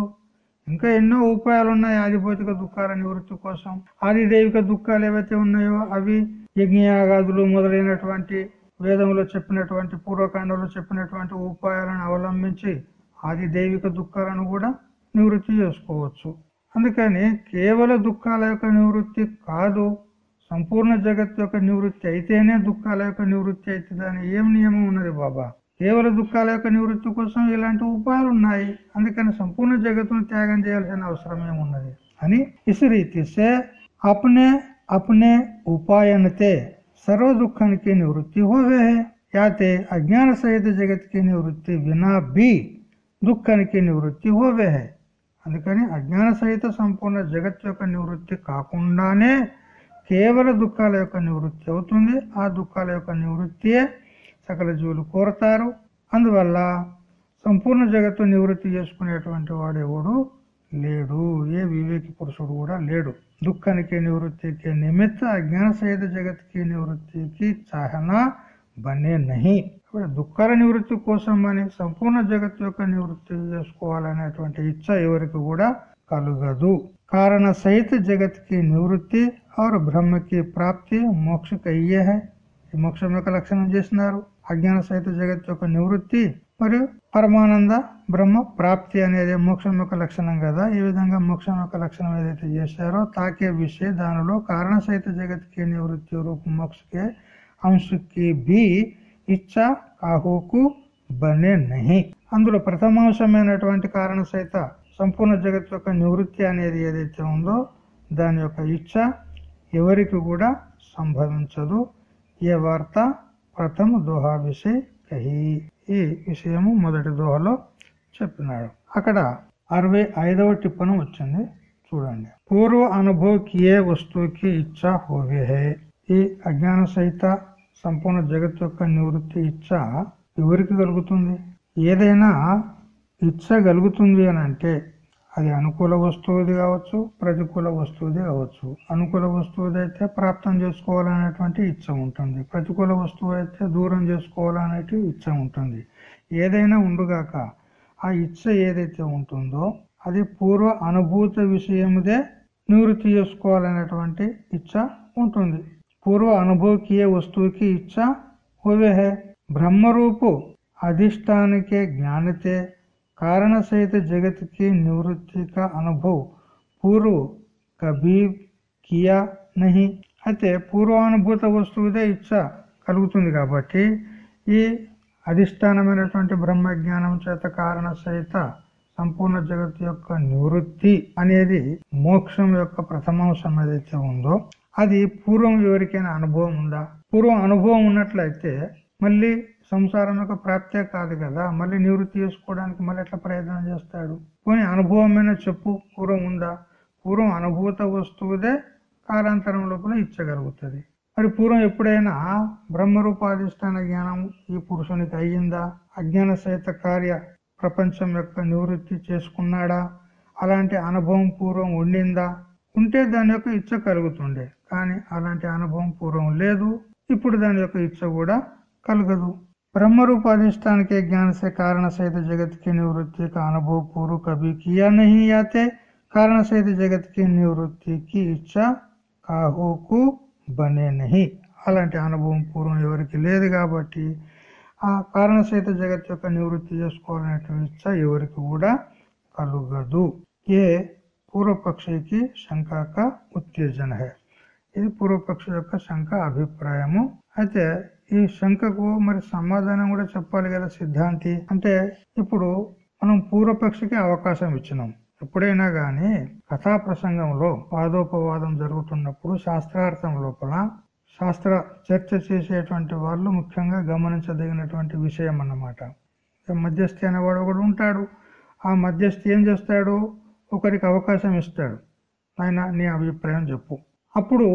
ఇంకా ఎన్నో ఉపాయాలు ఉన్నాయి ఆదిభౌతిక దుఃఖాల నివృత్తి కోసం ఆదిదైవిక దుఃఖాలు ఏవైతే ఉన్నాయో అవి యజ్ఞయాగాదులు మొదలైనటువంటి వేదంలో చెప్పినటువంటి పూర్వకాండంలో చెప్పినటువంటి ఉపాయాలను అవలంబించి ఆది దైవిక దుఃఖాలను కూడా నివృత్తి చేసుకోవచ్చు. అందుకని కేవల దుఃఖాల యొక్క నివృత్తి కాదు సంపూర్ణ జగత్ యొక్క నివృత్తి అయితేనే దుఃఖాల యొక్క నివృత్తి అవుతుందని ఏం నియమం ఉన్నది బాబా? కేవల దుఃఖాల యొక్క నివృత్తి కోసం ఇలాంటి ఉపాయాలు ఉన్నాయి. అందుకని సంపూర్ణ జగత్తును త్యాగం చేయాల్సిన అవసరం ఏమున్నది? అని ఇస్ అప్నే అప్నే ఉపాయనతే సర్వ దుఃఖానికి నివృత్తి హోవే. యాతే అజ్ఞాన సహిత జగత్కి నివృత్తి వినా బి దుఃఖానికి నివృత్తి హోవే. అందుకని అజ్ఞాన సహిత సంపూర్ణ జగత్ యొక్క నివృత్తి కాకుండానే కేవల దుఃఖాల యొక్క నివృత్తి అవుతుంది. ఆ దుఃఖాల యొక్క నివృత్తియే సకల జీవులు కోరతారు. అందువల్ల సంపూర్ణ జగత్తు నివృత్తి చేసుకునేటువంటి వాడు ఎవడు? లేడు. ఏ వివేకి పురుషుడు కూడా లేడు. దుఃఖానికి నివృత్తికి నిమిత్త అజ్ఞాన సహిత జగత్కి నివృత్తికి చాహన బనే నహి. దుఃఖాల నివృత్తి కోసం అని సంపూర్ణ జగత్ యొక్క నివృత్తి చేసుకోవాలనేటువంటి ఇచ్చ ఎవరికి కూడా కలుగదు. కారణ సహిత జగత్కి నివృత్తి ఆరు బ్రహ్మకి ప్రాప్తి మోక్షకి అయ్యే మోక్షం యొక్క లక్షణం చేసినారు. అజ్ఞాన సహిత జగత్ యొక్క నివృత్తి మరియు పరమానంద బ్రహ్మ ప్రాప్తి అనేది మోక్షం యొక్క లక్షణం కదా. ఈ విధంగా మోక్షం యొక్క లక్షణం ఏదైతే చేశారో తాకే విషయ దానిలో కారణ సహిత జగత్కి నివృత్తి రూప మోక్షకే అంశకి బి ఇచ్చా కాహుకు బనే నహి. అందులో ప్రథమాంశమైనటువంటి కారణ సహిత సంపూర్ణ జగత్ యొక్క నివృత్తి అనేది ఏదైతే ఉందో దాని యొక్క ఇచ్చ ఎవరికి కూడా సంభవించదు. ఏ వార్త? ప్రథమ దోహా విషయ కహి. ఈ విషయము మొదటి దోహలో చెప్పినాడు. అక్కడ అరవై ఐదవ టిప్పణం వచ్చింది. చూడండి. పూర్వ అనుభవకి ఏ వస్తువుకి ఇచ్చా హోవే హే ఈ అజ్ఞాన సహిత సంపూర్ణ జగత్ యొక్క నివృత్తి ఇచ్చ ఎవరికి కలుగుతుంది? ఏదైనా ఇచ్చ కలుగుతుంది అని అంటే అది అనుకూల వస్తువుది కావచ్చు ప్రతికూల వస్తువుది కావచ్చు. అనుకూల వస్తువుది అయితే ప్రాప్తం చేసుకోవాలనేటువంటి ఇచ్చ ఉంటుంది. ప్రతికూల వస్తువు అయితే దూరం చేసుకోవాలనేటి ఇచ్చ ఉంటుంది. ఏదైనా ఉండుగాక ఆ ఇచ్చ ఏదైతే ఉంటుందో అది పూర్వ అనుభూత విషయముదే నివృత్తి చేసుకోవాలనేటువంటి ఇచ్చ ఉంటుంది. పూర్వ అనుభవకీయ వస్తువుకి ఇచ్చ ఓవేహే బ్రహ్మరూపు అధిష్టానికే జ్ఞానితే के ज्ञान से कारण सहित जगत की निवृत्ति का अनुभव పూర్వ కభీ కియా నహి అయితే పూర్వానుభూత వస్తువుదే ఇచ్చ కలుగుతుంది కాబట్టి ఈ అధిష్టానమైనటువంటి బ్రహ్మజ్ఞానం చేత కారణ సహిత సంపూర్ణ జగత్ యొక్క నివృత్తి అనేది మోక్షం యొక్క ప్రథమాంశం ఏదైతే ఉందో అది పూర్వం ఎవరికైనా అనుభవం ఉందా పూర్వం అనుభవం ఉన్నట్లయితే మళ్ళీ సంసారం యొక్క ప్రాప్తే కాదు కదా. మళ్ళీ నివృత్తి చేసుకోవడానికి మళ్ళీ ఎట్లా ప్రయత్నం చేస్తాడు? పోనీ అనుభవమైన చెప్పు పూర్వం ఉందా? పూర్వం అనుభూత వస్తువుదే కాలాంతరం లోపల ఇచ్చగలుగుతుంది. మరి పూర్వం ఎప్పుడైనా బ్రహ్మరూపాధిష్టాన జ్ఞానం ఈ పురుషునికి అయ్యిందా? అజ్ఞాన సహిత కార్య ప్రపంచం యొక్క నివృత్తి చేసుకున్నాడా? అలాంటి అనుభవం పూర్వం ఉండిందా? ఉంటే దాని యొక్క ఇచ్చ కలుగుతుండే. కానీ అలాంటి అనుభవం పూర్వం లేదు. ఇప్పుడు దాని యొక్క ఇచ్చ కూడా కలగదు. ब्रह्म रूप अधिष्ठान के ज्ञान से कारण सहित जगत की निवृत्ति का अनुभव पूर्व कभी किया नहीं आते कारण सहित जगत की निवृत्ति की इच्छा కాహోకు బనే నహి అలాంటి అనుభవం పూర్వం ఎవరికి లేదు కాబట్టి ఆ కారణ సహిత జగత్ యొక్క నివృత్తి చేసుకోవాలనేటువంటి ఇచ్చ ఎవరికి కూడా కలుగదు ఏ పూర్వపక్షికి శంకాక ఉత్తేజన హే ఇది పూర్వపక్ష యొక్క శంక అభిప్రాయము. అయితే ఈ శంకకు మరి సమాధానం కూడా చెప్పాలి కదా సిద్ధాంతి? అంటే ఇప్పుడు మనం పూర్వపక్షికి అవకాశం ఇచ్చినాం. ఎప్పుడైనా గాని కథా ప్రసంగంలో వాదోపవాదం జరుగుతున్నప్పుడు శాస్త్రార్థం లోపల శాస్త్ర చర్చ చేసేటువంటి వాళ్ళు ముఖ్యంగా గమనించదగినటువంటి విషయం అన్నమాట. మధ్యస్థి అనేవాడు ఒకడు ఉంటాడు. ఆ మధ్యస్థి ఏం చేస్తాడు? ఒకరికి అవకాశం ఇస్తాడు. ఆయన నీ అభిప్రాయం చెప్పు. అప్పుడు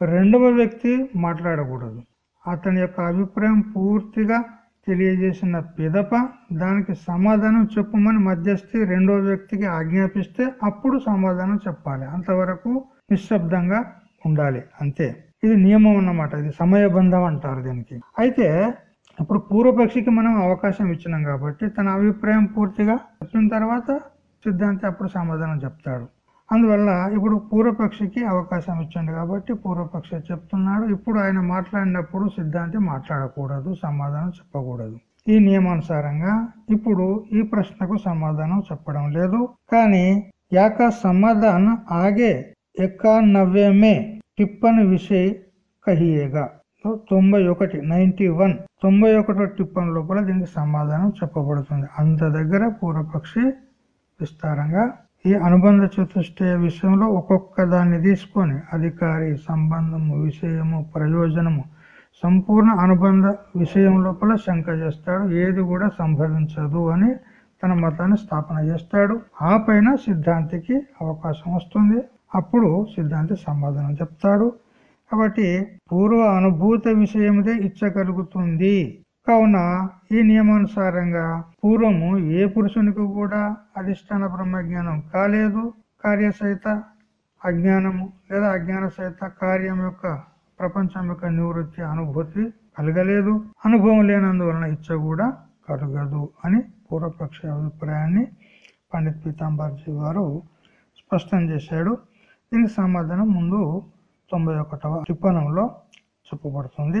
రెండవ వ్యక్తి మాట్లాడకూడదు. అతని యొక్క అభిప్రాయం పూర్తిగా తెలియజేసిన పిదప దానికి సమాధానం చెప్పమని మధ్యస్థి రెండో వ్యక్తికి ఆజ్ఞాపిస్తే అప్పుడు సమాధానం చెప్పాలి. అంతవరకు నిశ్శబ్దంగా ఉండాలి. అంతే. ఇది నియమం అన్నమాట. ఇది సమయబంధం అంటారు దీనికి. అయితే ఇప్పుడు పూర్వపక్షికి మనం అవకాశం ఇచ్చినాం కాబట్టి తన అభిప్రాయం పూర్తిగా చెప్పిన తర్వాత సిద్ధాంతి అప్పుడు సమాధానం చెప్తాడు. అందువల్ల ఇప్పుడు పూర్వపక్షికి అవకాశం ఇచ్చండి కాబట్టి పూర్వపక్ష చెప్తున్నాడు. ఇప్పుడు ఆయన మాట్లాడినప్పుడు సిద్ధాంతి మాట్లాడకూడదు సమాధానం చెప్పకూడదు. ఈ నియమానుసారంగా ఇప్పుడు ఈ ప్రశ్నకు సమాధానం చెప్పడం లేదు. కానీ యాక సమాధానం ఆగే ఎక్కానవ్వే టిప్పన్ విషయ కహియేగా. తొంభై ఒకటి నైన్టీ వన్. తొంభై ఒకటో టిప్పన్ లోపల దీనికి సమాధానం చెప్పబడుతుంది. అంత దగ్గర పూర్వపక్షి విస్తారంగా ఈ అనుబంధ చతుష్టయ విషయంలో ఒక్కొక్క దాన్ని తీసుకొని అధికారి సంబంధము విషయము ప్రయోజనము సంపూర్ణ అనుబంధ విషయం లోపల శంక చేస్తాడు. ఏది కూడా సంభవించదు అని తన మతాన్ని స్థాపన చేస్తాడు. ఆ పైన సిద్ధాంతికి అవకాశం వస్తుంది. అప్పుడు సిద్ధాంతి సమాధానం చెప్తాడు. కాబట్టి పూర్వ అనుభూత విషయముదే ఇచ్చగలుగుతుంది. కావున ఈ నియమానుసారంగా పూర్వము ఏ పురుషునికి కూడా అధిష్టాన బ్రహ్మజ్ఞానం కాలేదు. కార్యసహిత అజ్ఞానము లేదా అజ్ఞాన సహిత కార్యం యొక్క ప్రపంచం యొక్క నివృత్తి అనుభూతి కలగలేదు. అనుభవం లేనందువలన ఇచ్చ కూడా కలగదు అని పూర్వపక్ష అభిప్రాయాన్ని పండిత్ పీతాంబర్జీ గారు స్పష్టం చేశాడు. దీనికి సమాధానం ముందు తొంభై ఒకటవ టిప్పణంలో చెప్పబడుతుంది